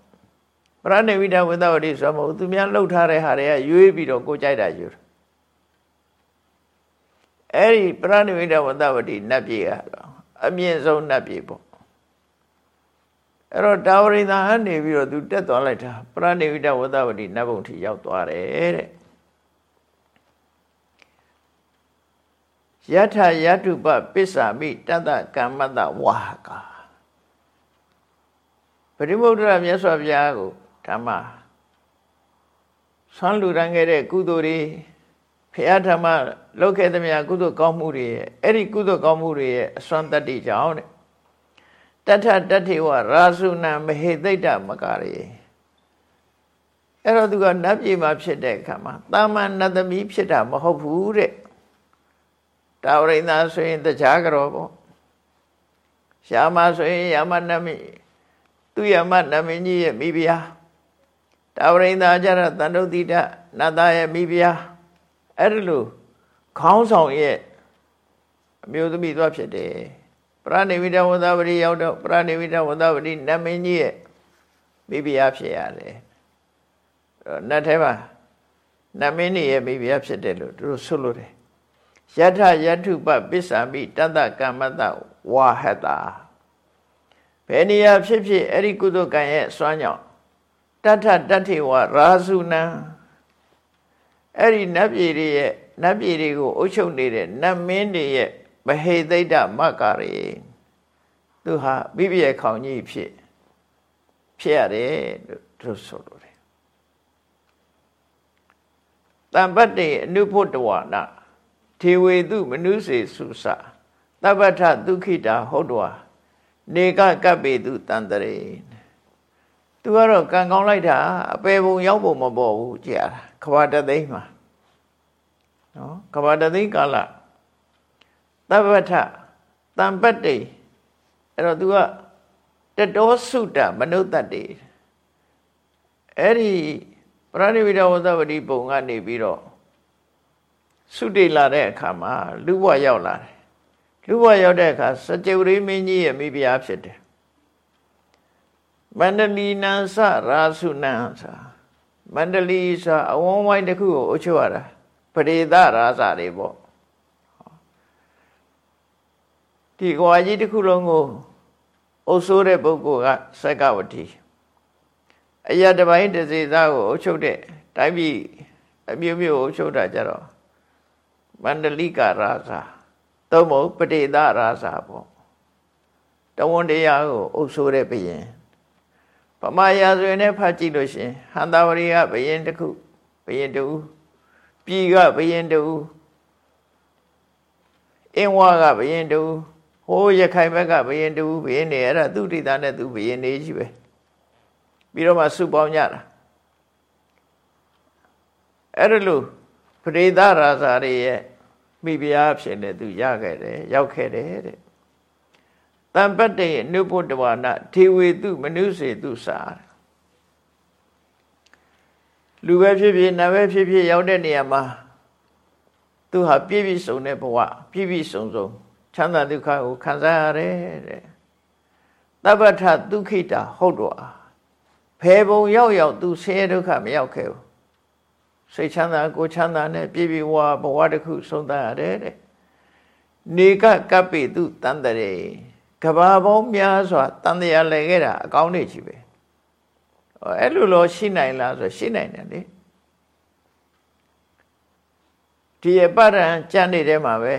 ပရဏိဝိတဝိသဝတိဆိုမဟုတ်သူများလှုပ်ထားတဲ့ဟာတွေကရွေးပြီးတော့ကိုကြိုက်တာယူတယ်အဲ့ဒီပရဏိဝိတဝိသဝတိနတ်ပြည်ကတော့အမြင့်ဆုံးနတ်ပြည်ပေါ့အဲ့တော့တာဝရိသာကနေပြီးတော့သူတက်သွားလိုက်တာပရဏိဝိတဝိသဝတိနတ်ဘုံထိရောက်သွားတယ်တဲ့ ယထယတုပပစ္စာမိတတကမ္မတဝါကာပရိမုဒ္ဒရာမြတ်စွာဘုရားကိုဓမ္မဆွမ်းလူရန်ခဲ့တဲ့ကုသိုလ်တွေဖရာဓမ္မလုပ်ခဲ့သမျှကုသိုလ်ကောင်းမှုတွေရဲ့အဲ့ဒီကုသိုလ်ကောင်းမှုတွေရဲ့အစွမ်းတတ္တိကြောင့်တဲ့တထတတ္ထေဝရာစုဏမဟေသိတ္တမကရေအဲ့တော့သူကနတ်ပြည်မှာဖြစ်တဲ့အခါမှာတာမန်နတ်သမီးဖြစ်တာမဟုတ်ဘူးတဲ့ တာဝရိန္ဒဆိုရင်တရားကြောပေါ့ရှာမဆိုရင်ယမနမိသူယမနမင်းကြီးရဲ့မိဖုရားတာဝရိန္ဒကျတော့တန်တုတိတနတ်သားရဲ့မိဖုရားအဲ့ဒီလိုခေါင်းဆောင်ရဲ့အမျိုးသမီးသွားဖြစ်တယ်ပရဏိဝိတဝသဝတိရောက်တော့ပရဏိဝိတဝသဝတိနတ်မင်းကြီးရဲ့မိဖုရားဖြစ်ရတယ်နတ်ထဲမှာနတ်မင်းကြီးရဲ့မိဖုရားဖြစ်တယ်လို့သူတို့ဆိုလို့တယ် ယထယထုပပစ္ဆာမိတတ္တကမ္မတဝါဟတာဘယ်နေရာဖြစ်ဖြစ်အဲ့ဒီကုသကံရဲ့စွမ်းကြောင့်တထတထေဝရာစုနံအဲ့ဒီနတ်ပြည်တွေရဲ့နတ်ပြည်တွေကိုအုပ်ချုပ်နေတဲ့နတ်မင်းတွေရဲ့မဟေသိတ္တမကရေသူဟာမိဘရဲ့ခေါင်ကြီးဖြစ်ဖြစ်ရတယ်လို့သူဆိုလို့တယ်တံပတ္တိအနုဖို့တဝနာ ထေဝေတုမနုစေစုစသဗ္ဗထဒုခိတာဟုတ်တော်နေကကပ်ပေတုတန်တရေသူကတော့ကံကောင်းလိုက်တာအပေပုံရောက်ပုံမပေါ်ဘူးကြာခဘာတသိမ်းမှာနော်ခဘာတသိမ်းကာလသဗ္ဗထတံပတ္တိအဲ့တော့ तू ကတတောစုတမနုဿတ္တိအဲ့ဒီပရဏိဝိဒဝသဝတိပုံကနေပြီးတော့ စုတိလာတဲ့အခါမှာလူဘဝရောက်လာတယ်လူဘဝရောက်တဲ့အခါစကြဝဠာမင်းကြီးရဲ့မိဖုရားဖြစ်တယ်မန္တလီနံစရာစုနံစာမန္တလီစာအဝန်းဝိုင်းတစ်ခုကိုအုပ်ချုပ်ရတာပရိသရာဇာတွေပေါ့ဟဒီကွာကြီးတစ်ခုလုံးကိုအုပ်ဆိုးတဲ့ပုဂ္ဂိုလ်ကစက္ကဝတိအရာတပိုင်းတစ်စေသားကိုအုပ်ချုပ်တဲ့တိုင်းပြည်အမျိုးမျိုးအုပ်ချုပ်တာကြတော့ မန္တလိကရာဇာသုံးဖို့ပဋိသရာဇာပေါ့တဝန်တရားကိုအုပ်ဆိုးတဲ့ဘုရင်ပမာယာဆိုရင်လည်းဖတ်ကြည့်လို့ရှင်ဟန္တာဝရီကဘုရင်တစ်ခုဘုရင်တူပြည်ကဘုရင်တူအင်းဝါကဘုရင်တူဟိုးရခိုင်ဘက်ကဘုရင်တူဘုရင်နေအဲ့ဒါသူတိတာနဲ့သူဘုရင်နေကြီးပဲပြီးတော့မှစုပေါင်းကြတာအဲ့ဒါလို့ ပရိသရာဇာတွေရဲ့မိဖုရားဖြစ်နေသူရခဲ့တယ်ရောက်ခဲ့တယ်တဲ့တံပတ္တေနုဘုဒ္ဓဝါနထေဝေတုမနုစေတုစာလူပဲဖြစ်ဖြစ်နတ်ပဲဖြစ်ဖြစ်ရောက်တဲ့နေရာမှာသူဟာပြည့်ပြည့်စုံတဲ့ဘဝပြည့်ပြည့်စုံစုံချမ်းသာဒုက္ခကိုခံစားရတယ်တဲ့တပ္ပထဒုက္ခိတာဟုတ်တော့ဖယ်ပုံရောက်ရောက်သူဆင်းရဲဒုက္ခမရောက်ခဲ့ဘူး စိတ်ချမ်းသာကိုချမ်းသာနဲ့ပြည့်ပြည့်ဝဘဝတစ်ခုဆုံးသရတယ်တဲ့နေကကပ္ပိတုတန်တရေကဘာပေါင်းများစွာတန်တရားလဲခဲ့တာအကောင်းနေကြီးပဲအဲ့လိုလို့ရှိနိုင်လားဆိုရှိနိုင်တယ်လေဒီအပ္ပရံကြံ့နေတဲ့မှာပဲ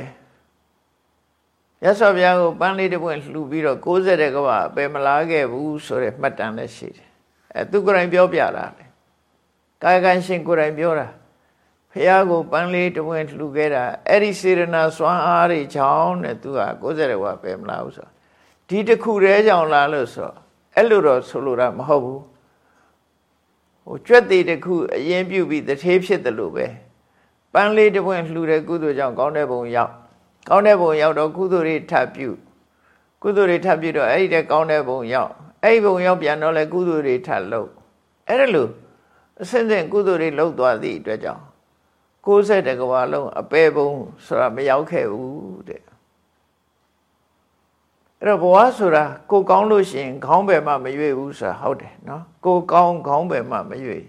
ရသော်ဘုရားကိုပန်းလေးတစ်ပွင့်လှူပြီးတော့60တဲ့ကဘာပဲမလားခဲ့ဘူးဆိုတဲ့မှတ်တမ်းလည်းရှိတယ်အဲသူကိုယ်တိုင်ပြောပြတာလေ ကာယကံရှင်ကိုယ်တိုင်ပြောတာဖះကိုပန်းလေးတစ်ပွင့်လှူခဲ့တာအဲ့ဒီစေရနာစွမ်းအားတွေကြောင့်တဲ့သူက60တဲ့ကဘာပဲမလားဘူးဆိုဒီတစ်ခုတည်းကြောင့်လားလို့ဆိုအဲ့လိုတော့ဆိုလိုတာမဟုတ်ဘူးဟိုကြွက်သေးတစ်ခုအရင်ပြုတ်ပြီးတထေးဖြစ်တယ်လို့ပဲပန်းလေးတစ်ပွင့်လှူတဲ့ကုသိုလ်ကြောင့်ကောင်းတဲ့ဘုံရောက်ကောင်းတဲ့ဘုံရောက်တော့ကုသိုလ်တွေထပ်ပြုကုသိုလ်တွေထပ်ပြုတော့အဲ့ဒီတဲ့ကောင်းတဲ့ဘုံရောက်အဲ့ဒီဘုံရောက်ပြန်တော့လဲကုသိုလ်တွေထပ်လုပ်အဲ့ဒါလို့ အစင်းစင်ကုသိုလ်တွေလုပ်သွားသည့်အတွက်ကြောင့်60တကဘာလုံးအပေဘုံဆိုတာမရောက်ခဲ့ဘူးတဲ့အဲ့တော့ဘဝဆိုတာကိုကောင်းလို့ရှိရင်ခေါင်းပဲမှမရွေ့ဘူးဆိုတာဟုတ်တယ်နော်ကိုကောင်းခေါင်းပဲမှမရွေ့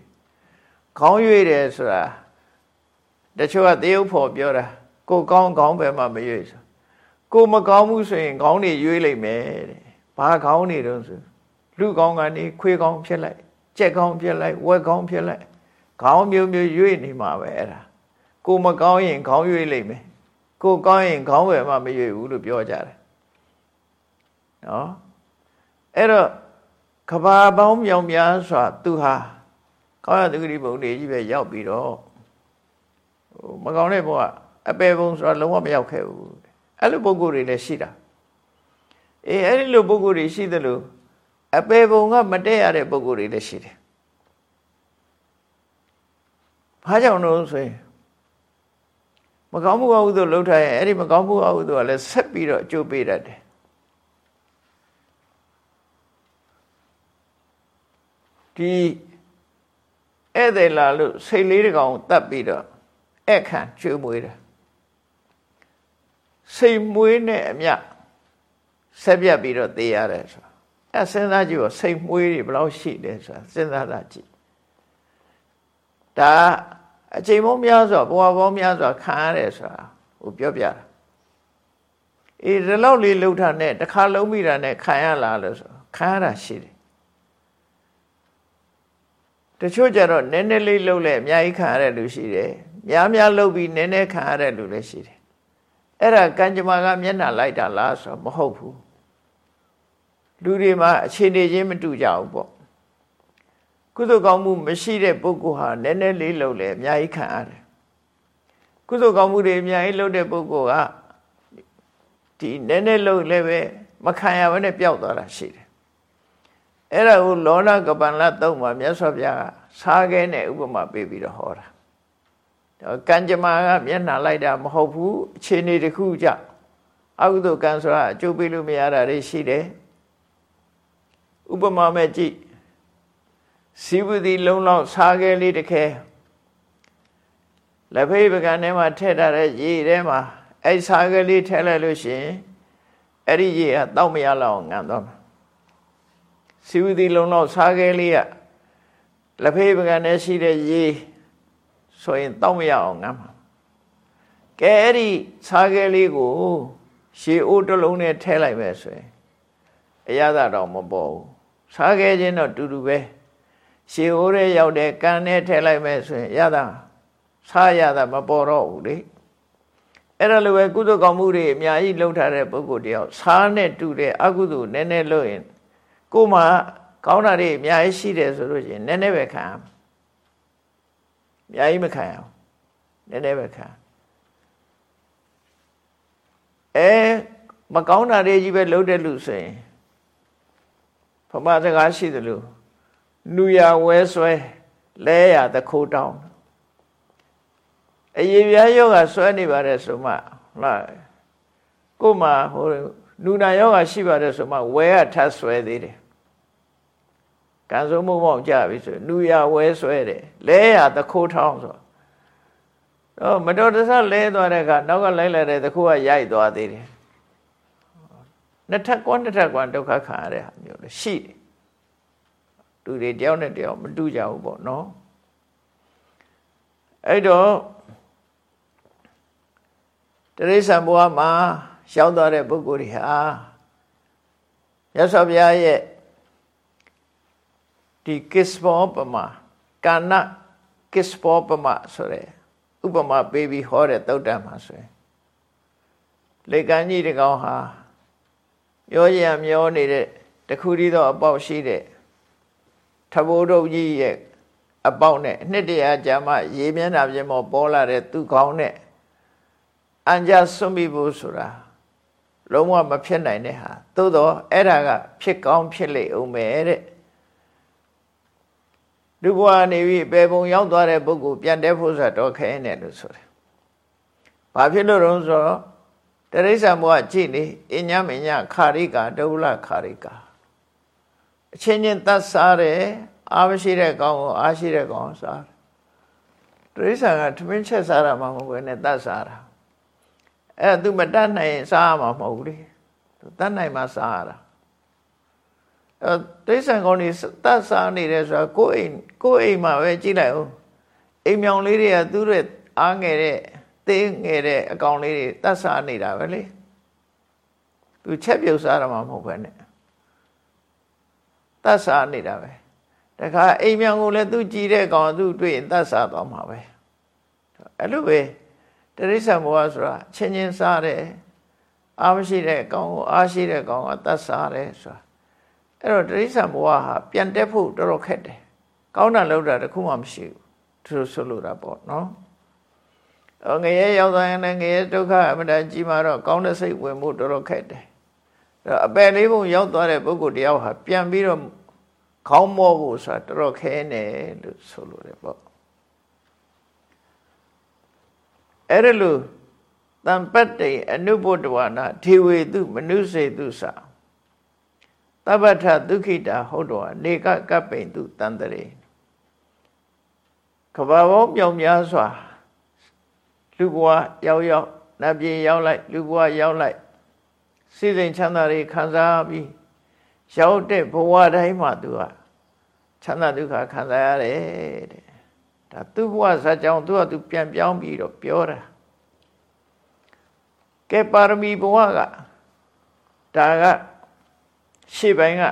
ခေါင်းရွေ့တယ်ဆိုတာတချို့ကသေယုတ်ဖို့ပြောတာကိုကောင်းကောင်းပဲမှမရွေ့ဆိုကိုမကောင်းဘူးဆိုရင်ခေါင်းတွေရွေ့လိုက်မယ်တဲ့ဘာခေါင်းတွေတုံးဆိုလူကောင်းကနေခွေးကောင်းဖြစ်လိုက် ကြက်ကောင်းဖြစ်လိုက်ဝက်ကောင်းဖြစ်လိုက်ခေါင်းမျိုးမျိုးရွေ့နေမှာပဲအဲ့ဒါကိုမကောင်းရင်ခေါင်းရွေ့လိုက်မယ်ကိုကောင်းရင်ခေါင်းပဲမှမရွေ့ဘူးလို့ပြောကြတယ်နော်အဲ့တော့ကဘာပေါင်းမြောင်များစွာသူဟာကောင်းရသူဂတိဘုံတွေကြီးပဲရောက်ပြီးတော့ဟိုမကောင်းတဲ့ဘုရားအပေဘုံဆိုတာလုံးဝမရောက်ခဲ့ဘူးအဲ့လိုပုံကိုယ်တွေလည်းရှိတာအေးအဲ့ဒီလိုပုံကိုယ်တွေရှိသလို အပေဘုံကမတည့်ရတဲ့ပုံကိုယ်တွေလည်းရှိတယ်ဘာကြောင့်လို့ဆိုရင်မကောင်းမှုအဟုသို့လှုပ်ထားရင်အဲ့ဒီမကောင်းမှုအဟုသို့ကလည်းဆက်ပြီးတော့အကျိုးပေးတတ်တယ်ဒီဧည့်သည်လာလို့စိတ်လေးတကောင်တတ်ပြီးတော့အခန့်ကျွေးမွေးတယ်စိတ်မွေးနဲ့အမျှဆက်ပြတ်ပြီးတော့သေရတယ်ဆို အဲစဉ်းစားကြည့်တော့စိတ်မွေးတွေဘယ်လောက်ရှိလဲဆိုတာစဉ်းစားတာကြည့်ဒါအချိန်ပေါင်းများစွာဘဝပေါင်းများစွာခံရတယ်ဆိုတာဟိုပြောပြတာအေးဒီလောက်လေးလှုပ်တာနဲ့တစ်ခါလုံးမိတာနဲ့ခံရလားလို့ဆိုခံရတာရှိတယ်တချို့ကြတော့နည်းနည်းလေးလှုပ်လဲအများကြီးခံရတဲ့လူရှိတယ်များများလှုပ်ပြီးနည်းနည်းခံရတဲ့လူလည်းရှိတယ်အဲ့ဒါကံကြမ္မာကမျက်နှာလိုက်တာလားဆိုတော့မဟုတ်ဘူး လူတွေမှာအခြေအနေချင်းမတူကြဘူးပေါ့ကုသိုလ်ကောင်းမှုမရှိတဲ့ပုဂ္ဂိုလ်ဟာနည်းနည်းလေးလှုပ်လဲအများကြီးခံရတယ်ကုသိုလ်ကောင်းမှုတွေအများကြီးလှုပ်တဲ့ပုဂ္ဂိုလ်ကဒီနည်းနည်းလှုပ်လဲပဲမခံရဘဲနဲ့ပျောက်သွားတာရှိတယ်အဲ့ဒါကိုလောနာကပန်လသုံးမှာမြတ်စွာဘုရားကစားခဲနဲ့ဥပမာပေးပြီးတော့ဟောတာကံကြမ္မာကမျက်နှာလိုက်တာမဟုတ်ဘူးအခြေအနေတစ်ခုကြောင့်အကုသိုလ်ကံဆိုတာအကျိုးပေးလို့မရတာတွေရှိတယ် ဥပမာမဲ့ကြည့်စီဝတိလုံးလောက်စားခဲလေးတစ်ခဲလက်ဖေးပကံထဲမှာထည့်ထားတဲ့ရေထဲမှာအဲ့စားခဲလေးထည့်လိုက်လို့ရှိရင်အဲ့ဒီရေကတောက်မရလောက်ငံသွားမှာစီဝတိလုံးလောက်စားခဲလေးကလက်ဖေးပကံထဲရှိတဲ့ရေဆိုရင်တောက်မရအောင်ငမ်းမှာကဲအဲ့ဒီစားခဲလေးကိုရှေးအိုးတစ်လုံးနဲ့ထဲလိုက်မယ်ဆိုရင်အရသာတော့မပေါ်ဘူး စားခဲ့ခြင်းတော့တူတူပဲရှေးအိုးရဲ့ရောက်တဲ့ကံနဲ့ထဲလိုက်မယ်ဆိုရင်ရတာစားရတာမပေါ်တော့ဘူးလေအဲ့ဒါလိုပဲကုသိုလ်ကောင်းမှုတွေအများကြီးလုပ်ထားတဲ့ပုဂ္ဂိုလ်တယောက်စားနဲ့တူတဲ့အကုသိုလ်နည်းနည်းလုပ်ရင်ကိုယ်မှာကောင်းတာတွေအများကြီးရှိတယ်ဆိုလို့ရှိရင်နည်းနည်းပဲခံရအများကြီးမခံရဘူးနည်းနည်းပဲခံအဲမကောင်းတာတွေကြီးပဲလုပ်တဲ့လူဆိုရင် ဖမစကားရှိတယ်လို့နူရဝဲဆွဲလဲရသခိုးတောင်းအရေးပြားယောဂဆွဲနေပါတယ်ဆိုမှလားကို့မှာဟိုနူနာယောဂရှိပါတယ်ဆိုမှဝဲကထပ်ဆွဲသေးတယ်ကံစိုးမှုမောက်ကြပြီဆိုနူရဝဲဆွဲတယ်လဲရသခိုးထောင်းဆိုတော့မတော်တဆလဲသွားတဲ့အခါနောက်ကလိုက်လာတဲ့သခိုးကရိုက်သွားသေးတယ် နှစ်ထပ်ကွန်းနှစ်ထပ်ကွန်းဒုက္ခခံရတဲ့ဟာမျိုးလည်းရှိတယ်လူတွေတယောက်နဲ့တယောက်မတူကြဘူးပေါ့နော်အဲ့တော့တရိစ္ဆာန်ဘဝမှာရောက်သွားတဲ့ပုဂ္ဂိုလ်တွေဟာမြတ်စွာဘုရားရဲ့ဒီကိစ္စဘောပမာကာနကိစ္စဘောပမာဆိုတဲ့ဥပမာပေးပြီးဟောတဲ့သုတ်တံမှာဆိုရင်လေကံကြီးတကောင်ဟာ မျောရမျောနေတဲ့တခုတည်းသော အပေါက်ရှိတဲ့ထဘိုးတို့ကြီးရဲ့အပေါက်နဲ့နှစ်တရာကြာမှရေမျက်နှာပြင်ပေါ်ပေါ်လာတဲ့သူကောင်းနဲ့အန်ကြဆွမိဖို့ဆိုတာလုံးဝမဖြစ်နိုင်တဲ့ဟာသို့တော့အဲ့ဒါကဖြစ်ကောင်းဖြစ်လေအောင်ပဲတဲ့လူဘဝနေပြီးပေပုံရောက်သွားတဲ့ပုဂ္ဂိုလ်ပြန်တဲ့ဖို့ဆိုတော့ခဲနေလို့ဆိုတယ်။ဘာဖြစ်လို့လဲဆိုတော့ တရိစ္ဆာန်ဘဝကြည့်နေအညမညခာရိကာဒုလခာရိကာအချင်းချင်းသတ်စားတယ်အားမရှိတဲ့ကောင်ကိုအားရှိတဲ့ကောင်စားတရိစ္ဆာန်ကထမင်းချက်စားတာမှမဟုတ်ဘဲနဲ့သတ်စားတာအဲ့သူမတတ်နိုင်ရင်စားရမှာမဟုတ်ဘူးလေသူတတ်နိုင်မှစားရတာအဲတိစ္ဆာန်ကောင်းနေတတ်စားနေတယ်ဆိုတာကိုယ်အိမ်ကိုယ်အိမ်မှာပဲကြည့်လိုက်ဦးအိမ်မြောင်လေးတွေကသူ့ရဲ့အားငယ်တဲ့ သေးငယ်တဲ့အကောင်လေးတွေတတ်စားနေတာပဲလေသူချက်ပြုတ်စားရမှာမဟုတ်ပဲနဲ့တတ်စားနေတာပဲတခါအိမ်မြောင်ကိုလည်းသူကြည်တဲ့ကောင်သူတွေ့ရင်တတ်စားသွားမှာပဲအဲ့လိုပဲတရိစ္ဆာန်ဘဝဆိုတာချင်းချင်းစားတယ်အားမရှိတဲ့ကောင်ကိုအားရှိတဲ့ကောင်ကတတ်စားတယ်ဆိုတာအဲ့တော့တရိစ္ဆာန်ဘဝဟာပြန်တက်ဖို့တော်တော်ခက်တယ်ကောင်းတာလုပ်တာတခုမှမရှိဘူးသူဆိုလိုတာပေါ့နော် အော်ငရဲရောက်သွားရင်လည်းငရဲဒုက္ခအမှန်တန်ကြီးမှတော့ကောင်းတဲ့စိတ်ဝင်ဖို့တော်တော်ခက်တယ်အဲ့တော့အပယ်လေးပုံရောက်သွားတဲ့ပုဂ္ဂိုလ်တယောက်ဟာပြန်ပြီးတော့ခေါင်းမောဖို့ဆိုတာတော်တော်ခဲနေလို့ဆိုလိုတယ်ပေါ့အဲ့ဒါလို့တံပတ္တိအနုဘုဒ္ဓဝါနာထေဝေတုမနုစေတုသာတပ္ပထဒုခိတာဟုတ်တော်နေကကပ္ပိန်တုတန္တရေကဘာဝမြောင်များစွာ လူဘဝရောက်ရောက်နတ်ပြည်ရောက်လိုက်လူဘဝရောက်လိုက်စိစိမ်ချမ်းသာတွေခံစားပြီးရောက်တဲ့ဘဝတိုင်းမှာသူကချမ်းသာဒုက္ခခံစားရတယ်တဲ့ဒါသူ့ဘဝဇာကြောင့်သူကသူပြန်ပြောင်းပြီးတော့ပြောတာကဲပါရမီဘဝကဒါကရှေ့ပိုင်းက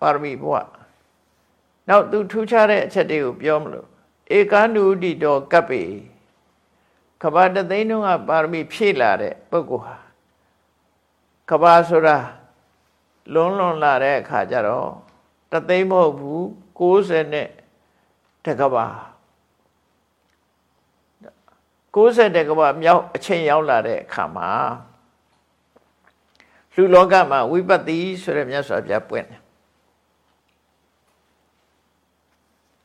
ပါရမီဘဝနောက်သူထူးခြားတဲ့အချက်တွေကိုပြောမလို့ဧကနုဒိတောကပ္ပေ ကဘာတသိန်းတုန်းကပါရမီဖြည့်လာတဲ့ပုဂ္ဂိုလ်ဟာကဘာဆိုတာလွန်းလွန်လာတဲ့အခါကျတော့တသိန်းမဟုတ်ဘူး60နဲ့တကဘာ60တကဘာမြောက်အချိန်ရောက်လာတဲ့အခါမှာလူလောကမှာဝိပဿီဆိုတဲ့မြတ်စွာဘုရားပွင့်တယ်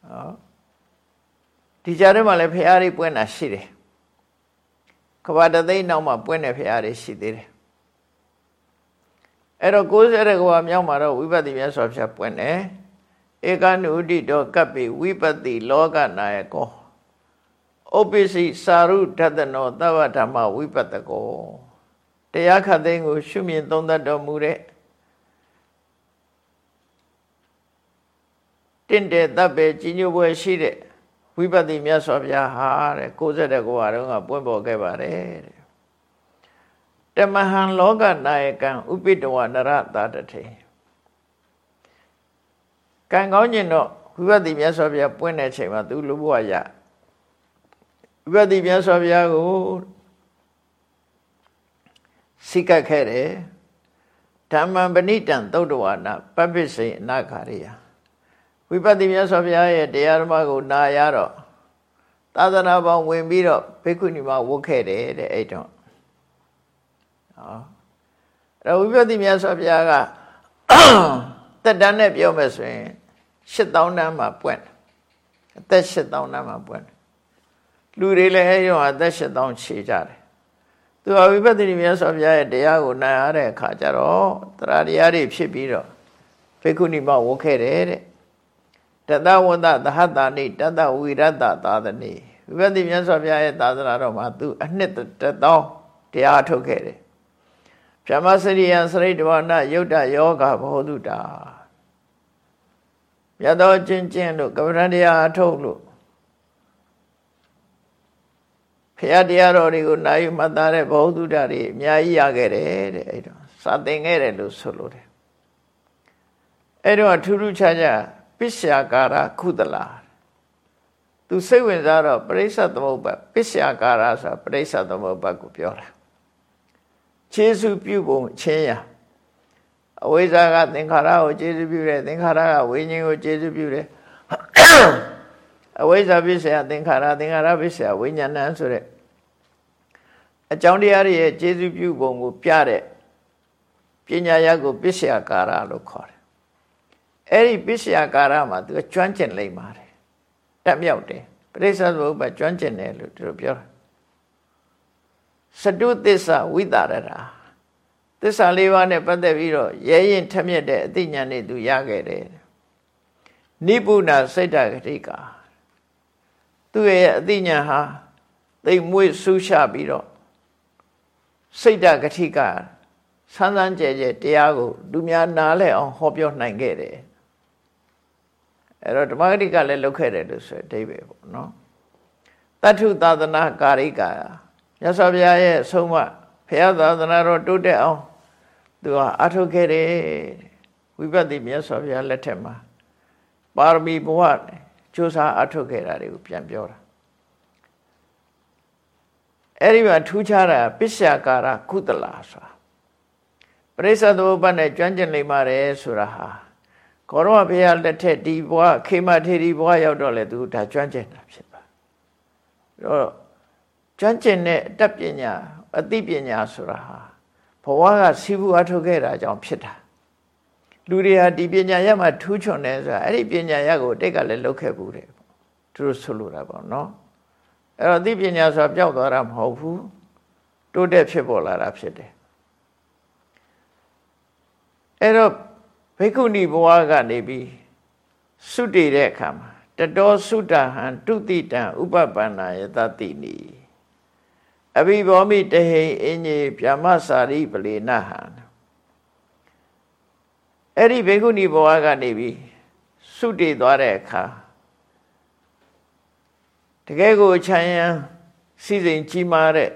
ဟောဒီကြားထဲမှာလည်းဖရာတွေပွင့်တာရှိတယ် ကဘာတသိန်းနောက်မှာပွင့်တဲ့ဖရာတွေရှိသေးတယ်အဲ့တော့60ရကဘာမြောက်မှာတော့ဝိပဿနာမြတ်စွာဘုရားပွင့်တယ်ဧကနုဒိတောကပ္ပိဝိပတိလောကနာယကောဥပ္ပစ္စည်းစာရုဒတနောသဗ္ဗဓမ္မဝိပတကောတရားခတ်သိမ်းကို ရှုမြင်သုံးသပ်တော်မူတဲ့တင့်တယ်တပ်ပဲကြီးညိုပွဲရှိတဲ့ ဝိပဿနာမြတ်စွာဘုရားဟာတဲ့60တဲ့ကောတုန်းကပွင့်ပေါ်ခဲ့ပါတယ်တဲ့တမဟံလောကနာယကံဥပိတဝနရတာတထေကံကောင်းကျင်တော့ဝိပဿနာမြတ်စွာဘုရားပွင့်တဲ့ချိန်မှာသူလူဘဝရဝိပဿနာမြတ်စွာဘုရားကိုစိကတ်ခဲ့တယ်ဓမ္မံပဏိတံသုတ်တဝါနာပပ္ပစိအနာခါရိယ ဝိပဿနာမြတ်စွာဘုရားရဲ့တရားဓမ္မကိုနာရတော့သာသနာပေါင်းဝင်ပြီးတော့ဘိက္ခုနီမဝတ်ခဲ့တယ်တဲ့အဲ့တော့ဟောအဲ့ဝိပဿနာမြတ်စွာဘုရားကတက်တန်းနဲ့ပြောမယ်ဆိုရင်8000တန်းမှာပွင့်အသက်8000တန်းမှာပွင့်လူတွေလည်းအဲ့တော့အသက်8000ခြေကြတယ်သူအဝိပဿနာမြတ်စွာဘုရားရဲ့တရားကိုနာရတဲ့အခါကျတော့တရားတရားတွေဖြစ်ပြီးတော့ဖေခုဏိမဝတ်ခဲ့တယ်တဲ့ တတဝန္တသဟတာနိတတဝိရတသာသနိဝိပဿနာမြတ်စွာဘုရားရဲ့သာသနာတော်မှာသူအနှစ်တသောတရားထုတ်ခဲ့တယ်ဗြဟ္မစရိယံစရိတဝနာယုတ်တယောဂဘောဓုတာမြတ်သောကျင့်ကျင့်လို့ကပ္ပန္တရားအထုတ်လို့ဖရာတရားတော်တွေကိုနိုင်မှတ်သားတဲ့ဘောဓုတာတွေအများကြီးရခဲ့တယ်တဲ့အဲ့တော့စာသင်ခဲ့တယ်လို့ဆိုလို့တယ်အဲ့တော့ထူးထူးခြားခြား ပစ္စယကာရခုတလာသူစိတ်ဝင်စားတော့ပရိစ္ဆသမုပ္ပါပစ္စယကာရဆိုပရိစ္ဆသမုပ္ပါကိုပြောတာခြေစုပြုပုံချင်းရာအဝိဇ္ဇာကသင်္ခါရကိုခြေစုပြုတယ်သင်္ခါရကဝိညာဉ်ကိုခြေစုပြုတယ်အဝိဇ္ဇာပစ္စယသင်္ခါရသင်္ခါရပစ္စယဝိညာဏဆိုတဲ့အကြောင်းတရားတွေရဲ့ခြေစုပြုပုံကိုပြတဲ့ပညာရကိုပစ္စယကာရလို့ခေါ်တယ် အဲ့ဒီပစ္စယကာရမှာသူကကျွမ်းကျင်လိမ့်ပါတယ်တက်မြောက်တယ်ပရိစ္ဆေသမုပ္ပါကျွမ်းကျင်တယ်လို့သူတို့ပြောတာစတုသစ္စာဝိတာရတာသစ္စာလေးပါးနဲ့ပတ်သက်ပြီးတော့ရဲရင်ထမြက်တဲ့အသိဉာဏ်တွေသူရခဲ့တယ်နိဗ္ဗုဏစိတ်တဂတိကာသူရဲ့အသိဉာဏ်ဟာသိမွေ့ဆူးရှပြီးတော့စိတ်တဂတိကာဆန်းဆန်းကြဲကြဲတရားကိုလူများနားလဲအောင်ဟောပြောနိုင်ခဲ့တယ် အဲ့တော့ဓမ္မဂတိကလည်းလုပ်ခဲ့တယ်လို့ဆိုအဓိပ္ပာယ်ပေါ့နော်တတ္ထုသာသနာကာရိကာမြတ်စွာဘုရားရဲ့ဆုံးမဘုရားသာသနာတော်တိုးတက်အောင်သူကအထုတ်ခဲ့တယ်ဝိပဿနာမြတ်စွာဘုရားလက်ထက်မှာပါရမီဘဝကျိုးစားအထုတ်ခဲ့တာတွေကိုပြန်ပြောတာအဲ့ဒီမှာထူးခြားတာပစ္စယကာရကုသလာဆိုတာပရိစ္ဆသမုပ္ပါနဲ့ကျွမ်းကျင်လိမ့်ပါတယ်ဆိုတာဟာ ကောရမဘုရားလက်ထက်ဒီဘဝခေမထေရီဘဝရောက်တော့လေသူဒါကျွမ်းကျင်တာဖြစ်ပါအဲ့တော့ကျွမ်းကျင်တဲ့အတတ်ပညာအသိပညာဆိုတာဟာဘဝကစီးပူအထုတ်ခဲ့တာကြောင့်ဖြစ်တာလူတွေဟာဒီပညာရမှထူးချွန်တယ်ဆိုတာအဲ့ဒီပညာရကိုတိတ်ကလည်းလုတ်ခဲ့ဘူးတယ်သူတို့ဆိုလိုတာပေါ့နော်အဲ့တော့သိပညာဆိုတာပျောက်သွားတာမဟုတ်ဘူးတိုးတက်ဖြစ်ပေါ်လာတာဖြစ်တယ်အဲ့တော့ ဘိက္ခုနီဘဝကနေပြီးသုတည်တဲ့အခါမှာတတောသုတဟံတုတိတံဥပပန္နာယတတိနီအဘိဘောမိတဟိအင်းကြီးဗျမစာရိပလေနဟံအဲ့ဒီဘေကုဏီဘဝကနေပြီးသုတည်သွားတဲ့အခါတကယ်ကိုခြံရန်စီစဉ်ကြီးမားတဲ့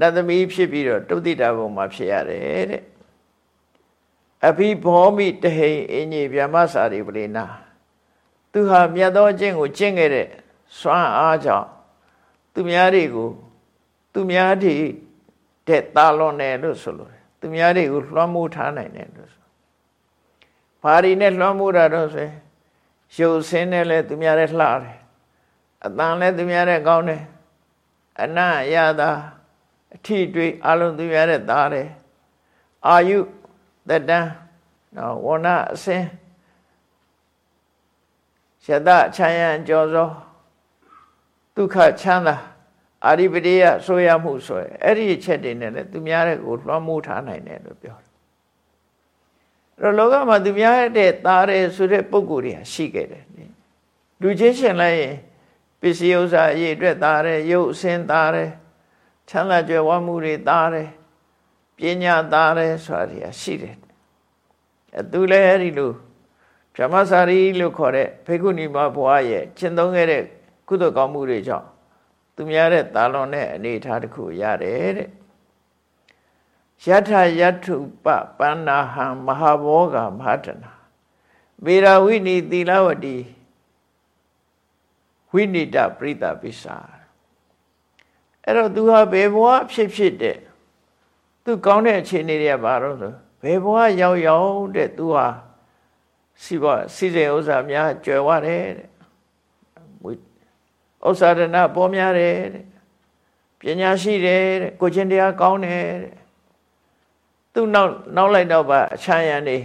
နတ်သမီးဖြစ်ပြီးတော့တုတ်တိတာဘုံမှာဖြစ်ရတယ်တဲ့ အဘိဘောမိတဟိအင်းကြီးဗျမစာရိပလေနသူဟာမြတ်သောအကျင့်ကိုကျင့်ခဲ့တဲ့စွမ်းအားကြောင့်သူများတွေကိုသူများတွေတဲ့တာလွန်တယ်လို့ဆိုလို့သူများတွေကိုလွှမ်းမိုးထားနိုင်တယ်လို့ဆိုဘာတွေနဲ့လွှမ်းမိုးတာတော့ဆိုရုပ်ဆင်းနဲ့လဲသူများတဲ့လှတယ်အတန်လဲသူများတဲ့ကောင်းတယ်အနံ့ရတာအထီတွေ့အလုံးသူများတဲ့သားတယ်အာယု သက်တမ်းနော်ဝဏအစင်းယတချမ်းရန်ကြောစောဒုက္ခချမ်းသာအာရိပတိယဆိုရမှုဆိုရယ်အဲ့ဒီအချက်တွေနဲ့လည်းသူများတဲ့ကိုလွှမ်းမိုးထားနိုင်တယ်လို့ပြောတယ်အဲ့တော့လောကမှာသူများတဲ့သားတယ်ဆိုတဲ့ပုံကိုယ်တွေရှိခဲ့တယ်လူချင်းရှင်လိုက်ရင်ပစ္စည်းဥစ္စာအရေးအတွက်သားတယ်ရုပ်အစင်းသားတယ်ချမ်းသာကြွယ်ဝမှုတွေသားတယ် ပညာသားတယ်ဆိုတာတွေရှိတယ်အဲသူလည်းအဲ့ဒီလိုဗြဟ္မစာရီလို့ခေါ်တဲ့ဖေကုဏီမဘွားရဲ့ကျင့်သုံးခဲ့တဲ့ကုသိုလ်ကောင်းမှုတွေကြောင့်သူများတဲ့တာလွန်တဲ့အနေထားတစ်ခုရတယ်တဲ့ယထယထုပပန္နာဟံမဟာဘောဂမဟာတနာမေရာဝိနိသီလဝတိဝိနိတပရိသပိစာအဲ့တော့သူဟာဘယ်ဘဝဖြစ်ဖြစ်တဲ့ သူကောင်းတဲ့အခြေအနေတွေကဘာလို့ဆိုဘယ်ဘဝရောက်ရောက်တဲ့သူဟာစီဘစီစဉ်ဥစ္စာများကြွယ်ဝတယ်တဲ့ဥစ္စာဒနာပေါ်များတယ်တဲ့ပညာရှိတယ်တဲ့ကိုချင်းတရားကောင်းတယ်တဲ့သူနောက်နောက်လိုက်တော့ပါအချမ်းရံနေ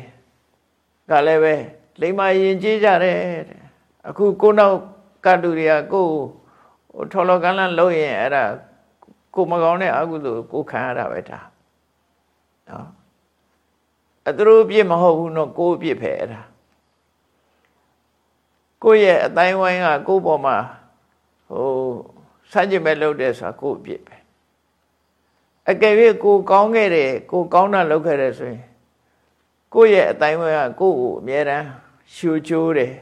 ကလည်းပဲလိမ္မာရင်ကြီးကြတယ်တဲ့အခုကိုနောက်ကတူတွေကကိုဟိုထော်လောကန်းလန်းလို့ရင်အဲ့ဒါကိုမကောင်းတဲ့အကုသိုလ်ကိုခံရတာပဲဒါ နော်အသူတို့ပြစ်မဟုတ်ဘူးနော်ကိုပြစ်ပဲအဲ့ဒါကိုရဲ့အတိုင်းဝိုင်းကကိုပေါ်မှာဟိုစัจจิမဲ့လုပ်တယ်ဆိုတာကိုပြစ်ပဲအကယ်၍ကိုကောင်းခဲ့တယ်ကိုကောင်းတာလုပ်ခဲ့တယ်ဆိုရင်ကိုရဲ့အတိုင်းဝိုင်းကကိုကိုအမြဲတမ်းရှူချိုးတယ်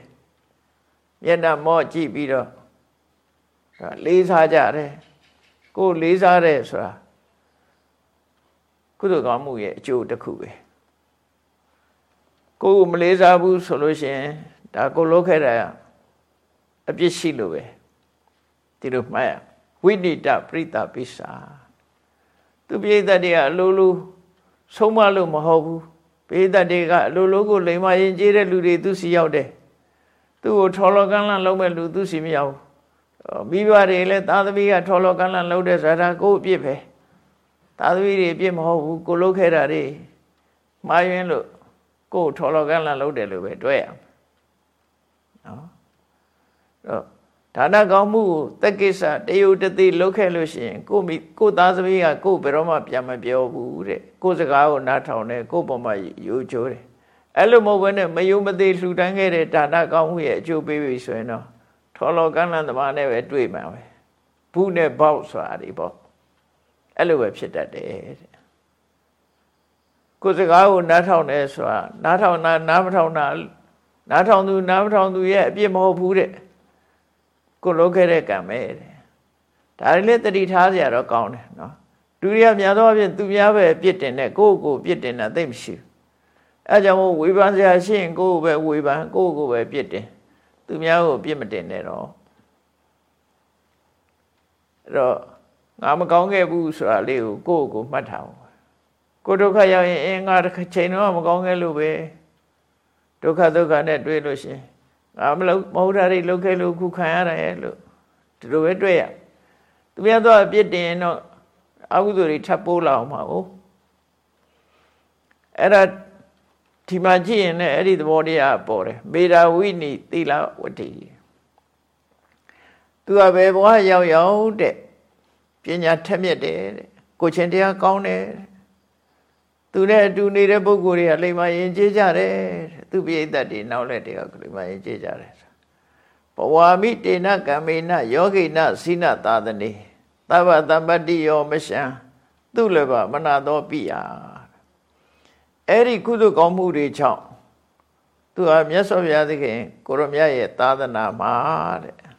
မျက်နှာမော့ကြည့်ပြီးတော့လေးစားကြတယ်ကိုလေးစားတယ်ဆိုတာ ကုသိုလ်ကောင်းမှုရဲ့အကျိုးတစ်ခုပဲကိုယ်မလေးစားဘူးဆိုလို့ရှိရင်ဒါကိုလုပ်ခဲ့တာအပြစ်ရှိလို့ပဲဒီလိုမှတ်ရဝိနိတပရိသပိစာသူပိဋကတွေကအလိုလိုဆုံးမလို့မဟုတ်ဘူးပိဋကတွေကအလိုလိုကိုလိမ္မာရင်ကျေးတဲ့လူတွေသူစီရောက်တယ်သူ့ကိုထော်လောကန်းလန့်လုံးမဲ့လူသူစီမရောက်မိဘတွေလည်းသာသမီကထော်လောကန်းလန့်လုံးတဲ့ဆိုတာကိုအပြစ်ပဲ သာသမီတွေအပြစ်မဟုတ်ဘူးကိုလုပ်ခဲ့တာတွေမှားယွင်းလို့ကိုထော်လောကန်းလန့်လုံးတယ်လို့ပဲတွေ့ရနော်တော့ဒါနကောင်းမှုကိုတက်ကိစ္စတယုတ်တသိလုပ်ခဲ့လို့ရှိရင်ကိုမိကိုသားသမီးကကိုဘယ်တော့မှပြန်မပြောဘူးတဲ့ကိုစကားကိုနားထောင်တယ်ကိုပေါ်မှာယူချိုးတယ်အဲ့လိုမဟုတ်ဘဲနဲ့မယုံမသိလှူဒန်းခဲ့တဲ့ဒါနကောင်းမှုရဲ့အကျိုးပေးပြီဆိုရင်တော့ထော်လောကန်းလန်းသမားနဲ့ပဲတွေ့မှာပဲဘူးနဲ့ပေါက်ဆိုတာဒီပေါ့ အဲ့လိုပဲဖြစ်တတ်တယ်တဲ့ကိုစကားကိုနားထောင်တယ်ဆိုတာနားထောင်တာနားမထောင်တာနားထောင်သူနားမထောင်သူရဲ့အပြစ်မဟုတ်ဘူးတဲ့ကိုလုပ်ခဲ့တဲ့ကံပဲတဲ့ဒါလည်းတတိထားစရာတော့ကောင်းတယ်နော်ဒုတိယများသောအဖြစ်သူများပဲပြစ်တင်တဲ့ကိုယ့်ကိုပြစ်တင်တာသိမရှိဘူးအဲကြောင့်မို့ဝေဖန်စရာရှိရင်ကိုယ့်ကိုပဲဝေဖန်ကိုယ့်ကိုပဲပြစ်တင်သူများကိုပြစ်မတင်နဲ့တော့အဲ့တော့ ငါမကောင်းခဲ့ဘူးဆိုတာလေးကိုကိုယ့်ကိုမှတ်ထားအောင်ကိုဒုက္ခရောက်ရင်အင်းငါတစ်ချိန်တော့မကောင်းခဲ့လို့ပဲဒုက္ခဒုက္ခနဲ့တွေ့လို့ရှင်ငါမလုပ်မဟုတ်တာတွေလုပ်ခဲ့လို့ခုခံရတယ်လို့ဒီလိုပဲတွေ့ရသူများတော့ပြစ်တင်ရင်တော့အကုသိုလ်တွေထပ်ပိုးလာအောင်ပါဟုတ်အဲ့ဒါဒီမှာကြည့်ရင်လည်းအဲ့ဒီသဘောတရားပေါ်တယ်မေရာဝိနိသီလဝတ္တိသူကဘယ်ဘဝရောက်ရောက်တဲ့ ပညာထက်မြက်တယ်တဲ့ကိုချင်းတရားကောင်းတယ်သူနဲ့အတူနေတဲ့ပုဂ္ဂိုလ်တွေကလိမ္မာရင်ကျေးကြတယ်သူပိဋကတ်တွေနောက်လက်တွေကလိမ္မာရင်ကျေးကြတယ်ဘဝမိတေနကမေနယောဂိနစိနသာသနေသဗ္ဗတမ္ပတ္တိယောမရှံသူလည်းပါမနာသောပိယအဲ့ဒီကုသကောင်းမှုတွေကြောင့်သူဟာမြတ်စွာဘုရားသခင်ကိုရမြတ်ရဲ့သာသနာမှာတဲ့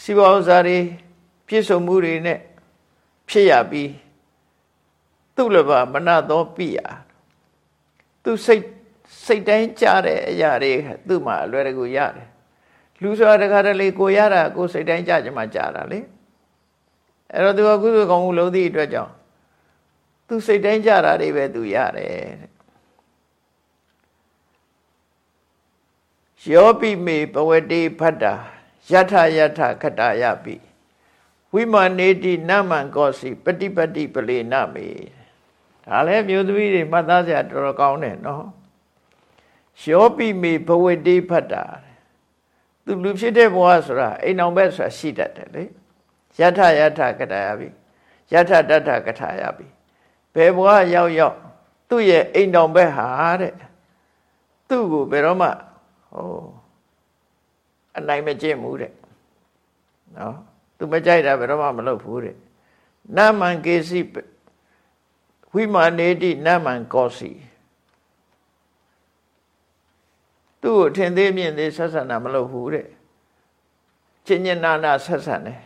စီဝဥစ္စာတွေပြည့်စုံမှုတွေနဲ့ဖြစ်ရပြီးသူ့လည်းပါမနာသောပိယသူစိတ်စိတ်တိုင်းကြတဲ့အရာတွေသူ့မှာအလွယ်တကူရတယ်လူဆိုတာတခါတလေကိုရတာကိုစိတ်တိုင်းကြကြမှာကြတာလေအဲ့တော့သူကကုသိုလ်ကောင်းမှုလုံးသည့်အတွက်ကြောင့်သူစိတ်တိုင်းကြတာတွေပဲသူရတယ်ယောပိမေဘဝတိဖတ္တာ ယထယထခတယပိဝိမာနေတိနမံကောစီပฏิပတိပလေနမေဒါလည်းမျိုးသမီးတွေမှတ်သားစရာတော်တော်ကောင်းတယ်နော်ယောပိမေဘဝတိဖတ္တာသူလူဖြစ်တဲ့ဘဝဆိုတာအိမ်အောင်ဘက်ဆိုတာရှိတတ်တယ်လေယထယထကတယပိယထတတကထာယပိဘယ်ဘဝရောက်ရောက်သူ့ရဲ့အိမ်တော်ဘက်ဟာတဲ့သူ့ကိုဘယ်တော့မှဟို အနိုင်မကျင့်ဘူးတဲ့နော်သူမကြိုက်တာဘယ်တော့မှမလုပ်ဘူးတဲ့နမံကေစီဝိမာနေတိနမံကောစီသူ့ကိုထင်သေးမြင်သေးဆက်ဆံတာမလုပ်ဘူးတဲ့ချင်းချင်းနာနာဆက်ဆံတယ်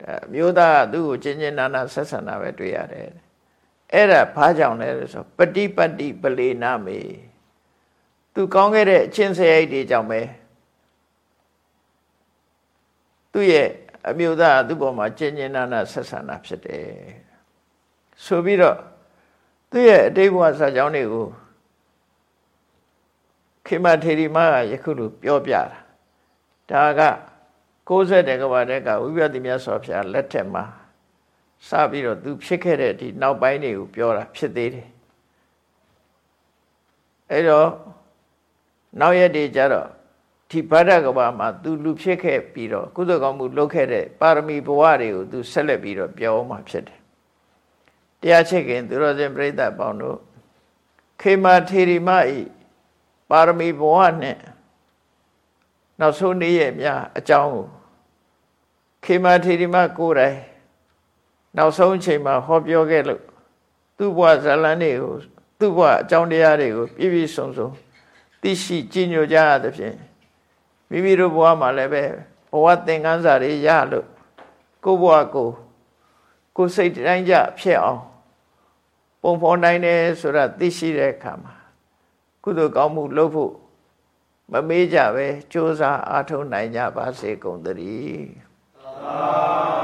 ဒါမျိုးသားကသူ့ကိုချင်းချင်းနာနာဆက်ဆံတာပဲတွေ့ရတယ်အဲ့ဒါဘာကြောင့်လဲဆိုပฏิပတ္တိပလေနာမေသူကောင်းခဲ့တဲ့အချင်းစရိုက်တွေကြောင့်ပဲ သူ့ရဲ့အမျိုးသားသူ့ပေါ်မှာချင်းချင်းနာနာဆက်ဆံတာဖြစ်တယ်ဆိုပြီးတော့သူ့ရဲ့အတိတ်ဘဝစာကြောင်းတွေကိုခေမထေရီမကယခုလိုပြောပြတာဒါက60တဲ့ကဘာတဲ့ကဝိပဿနာမြတ်စွာဘုရားလက်ထက်မှာစပြီးတော့သူဖြစ်ခဲ့တဲ့ဒီနောက်ပိုင်းတွေကိုပြောတာဖြစ်သေးတယ်အဲ့တော့နောက်ရက်တွေကျတော့ ဒီဗဒ္ဒကဘာမှာသူလူဖြစ်ခဲ့ပြီးတော့ကုသကောင်းမှုလုပ်ခဲ့တဲ့ပါရမီဘဝတွေကိုသူဆက်လက်ပြီးတော့ပြောမှဖြစ်တယ်တရားချစ်ခင်သူတော်စင်ပြိဿပေါင်းတို့ခေမာထေရီမဤပါရမီဘဝနဲ့နောက်ဆုံးနေ့ရဲ့များအကြောင်းကိုခေမာထေရီမကိုယ်တိုင်နောက်ဆုံးအချိန်မှာဟောပြောခဲ့လို့သူ့ဘဝဇလန်းတွေကိုသူ့ဘဝအကြောင်းတရားတွေကိုပြည့်ပြည့်စုံစုံသိရှိကြည်ညိုကြရသဖြင့် မိမိတို့ဘဝမှာလည်းပဲဘဝသင်္ကန်းစာတွေရလို့ကိုယ့်ဘဝကိုကိုယ်စိတ်တိုင်းကြဖြစ်အောင်ပုံဖော်နိုင်တယ်ဆိုတာသိရှိတဲ့အခါမှာကုသိုလ်ကောင်းမှုလုပ်ဖို့မမေးကြပဲကြိုးစားအားထုတ်နိုင်ကြပါစေကုန်သတည်း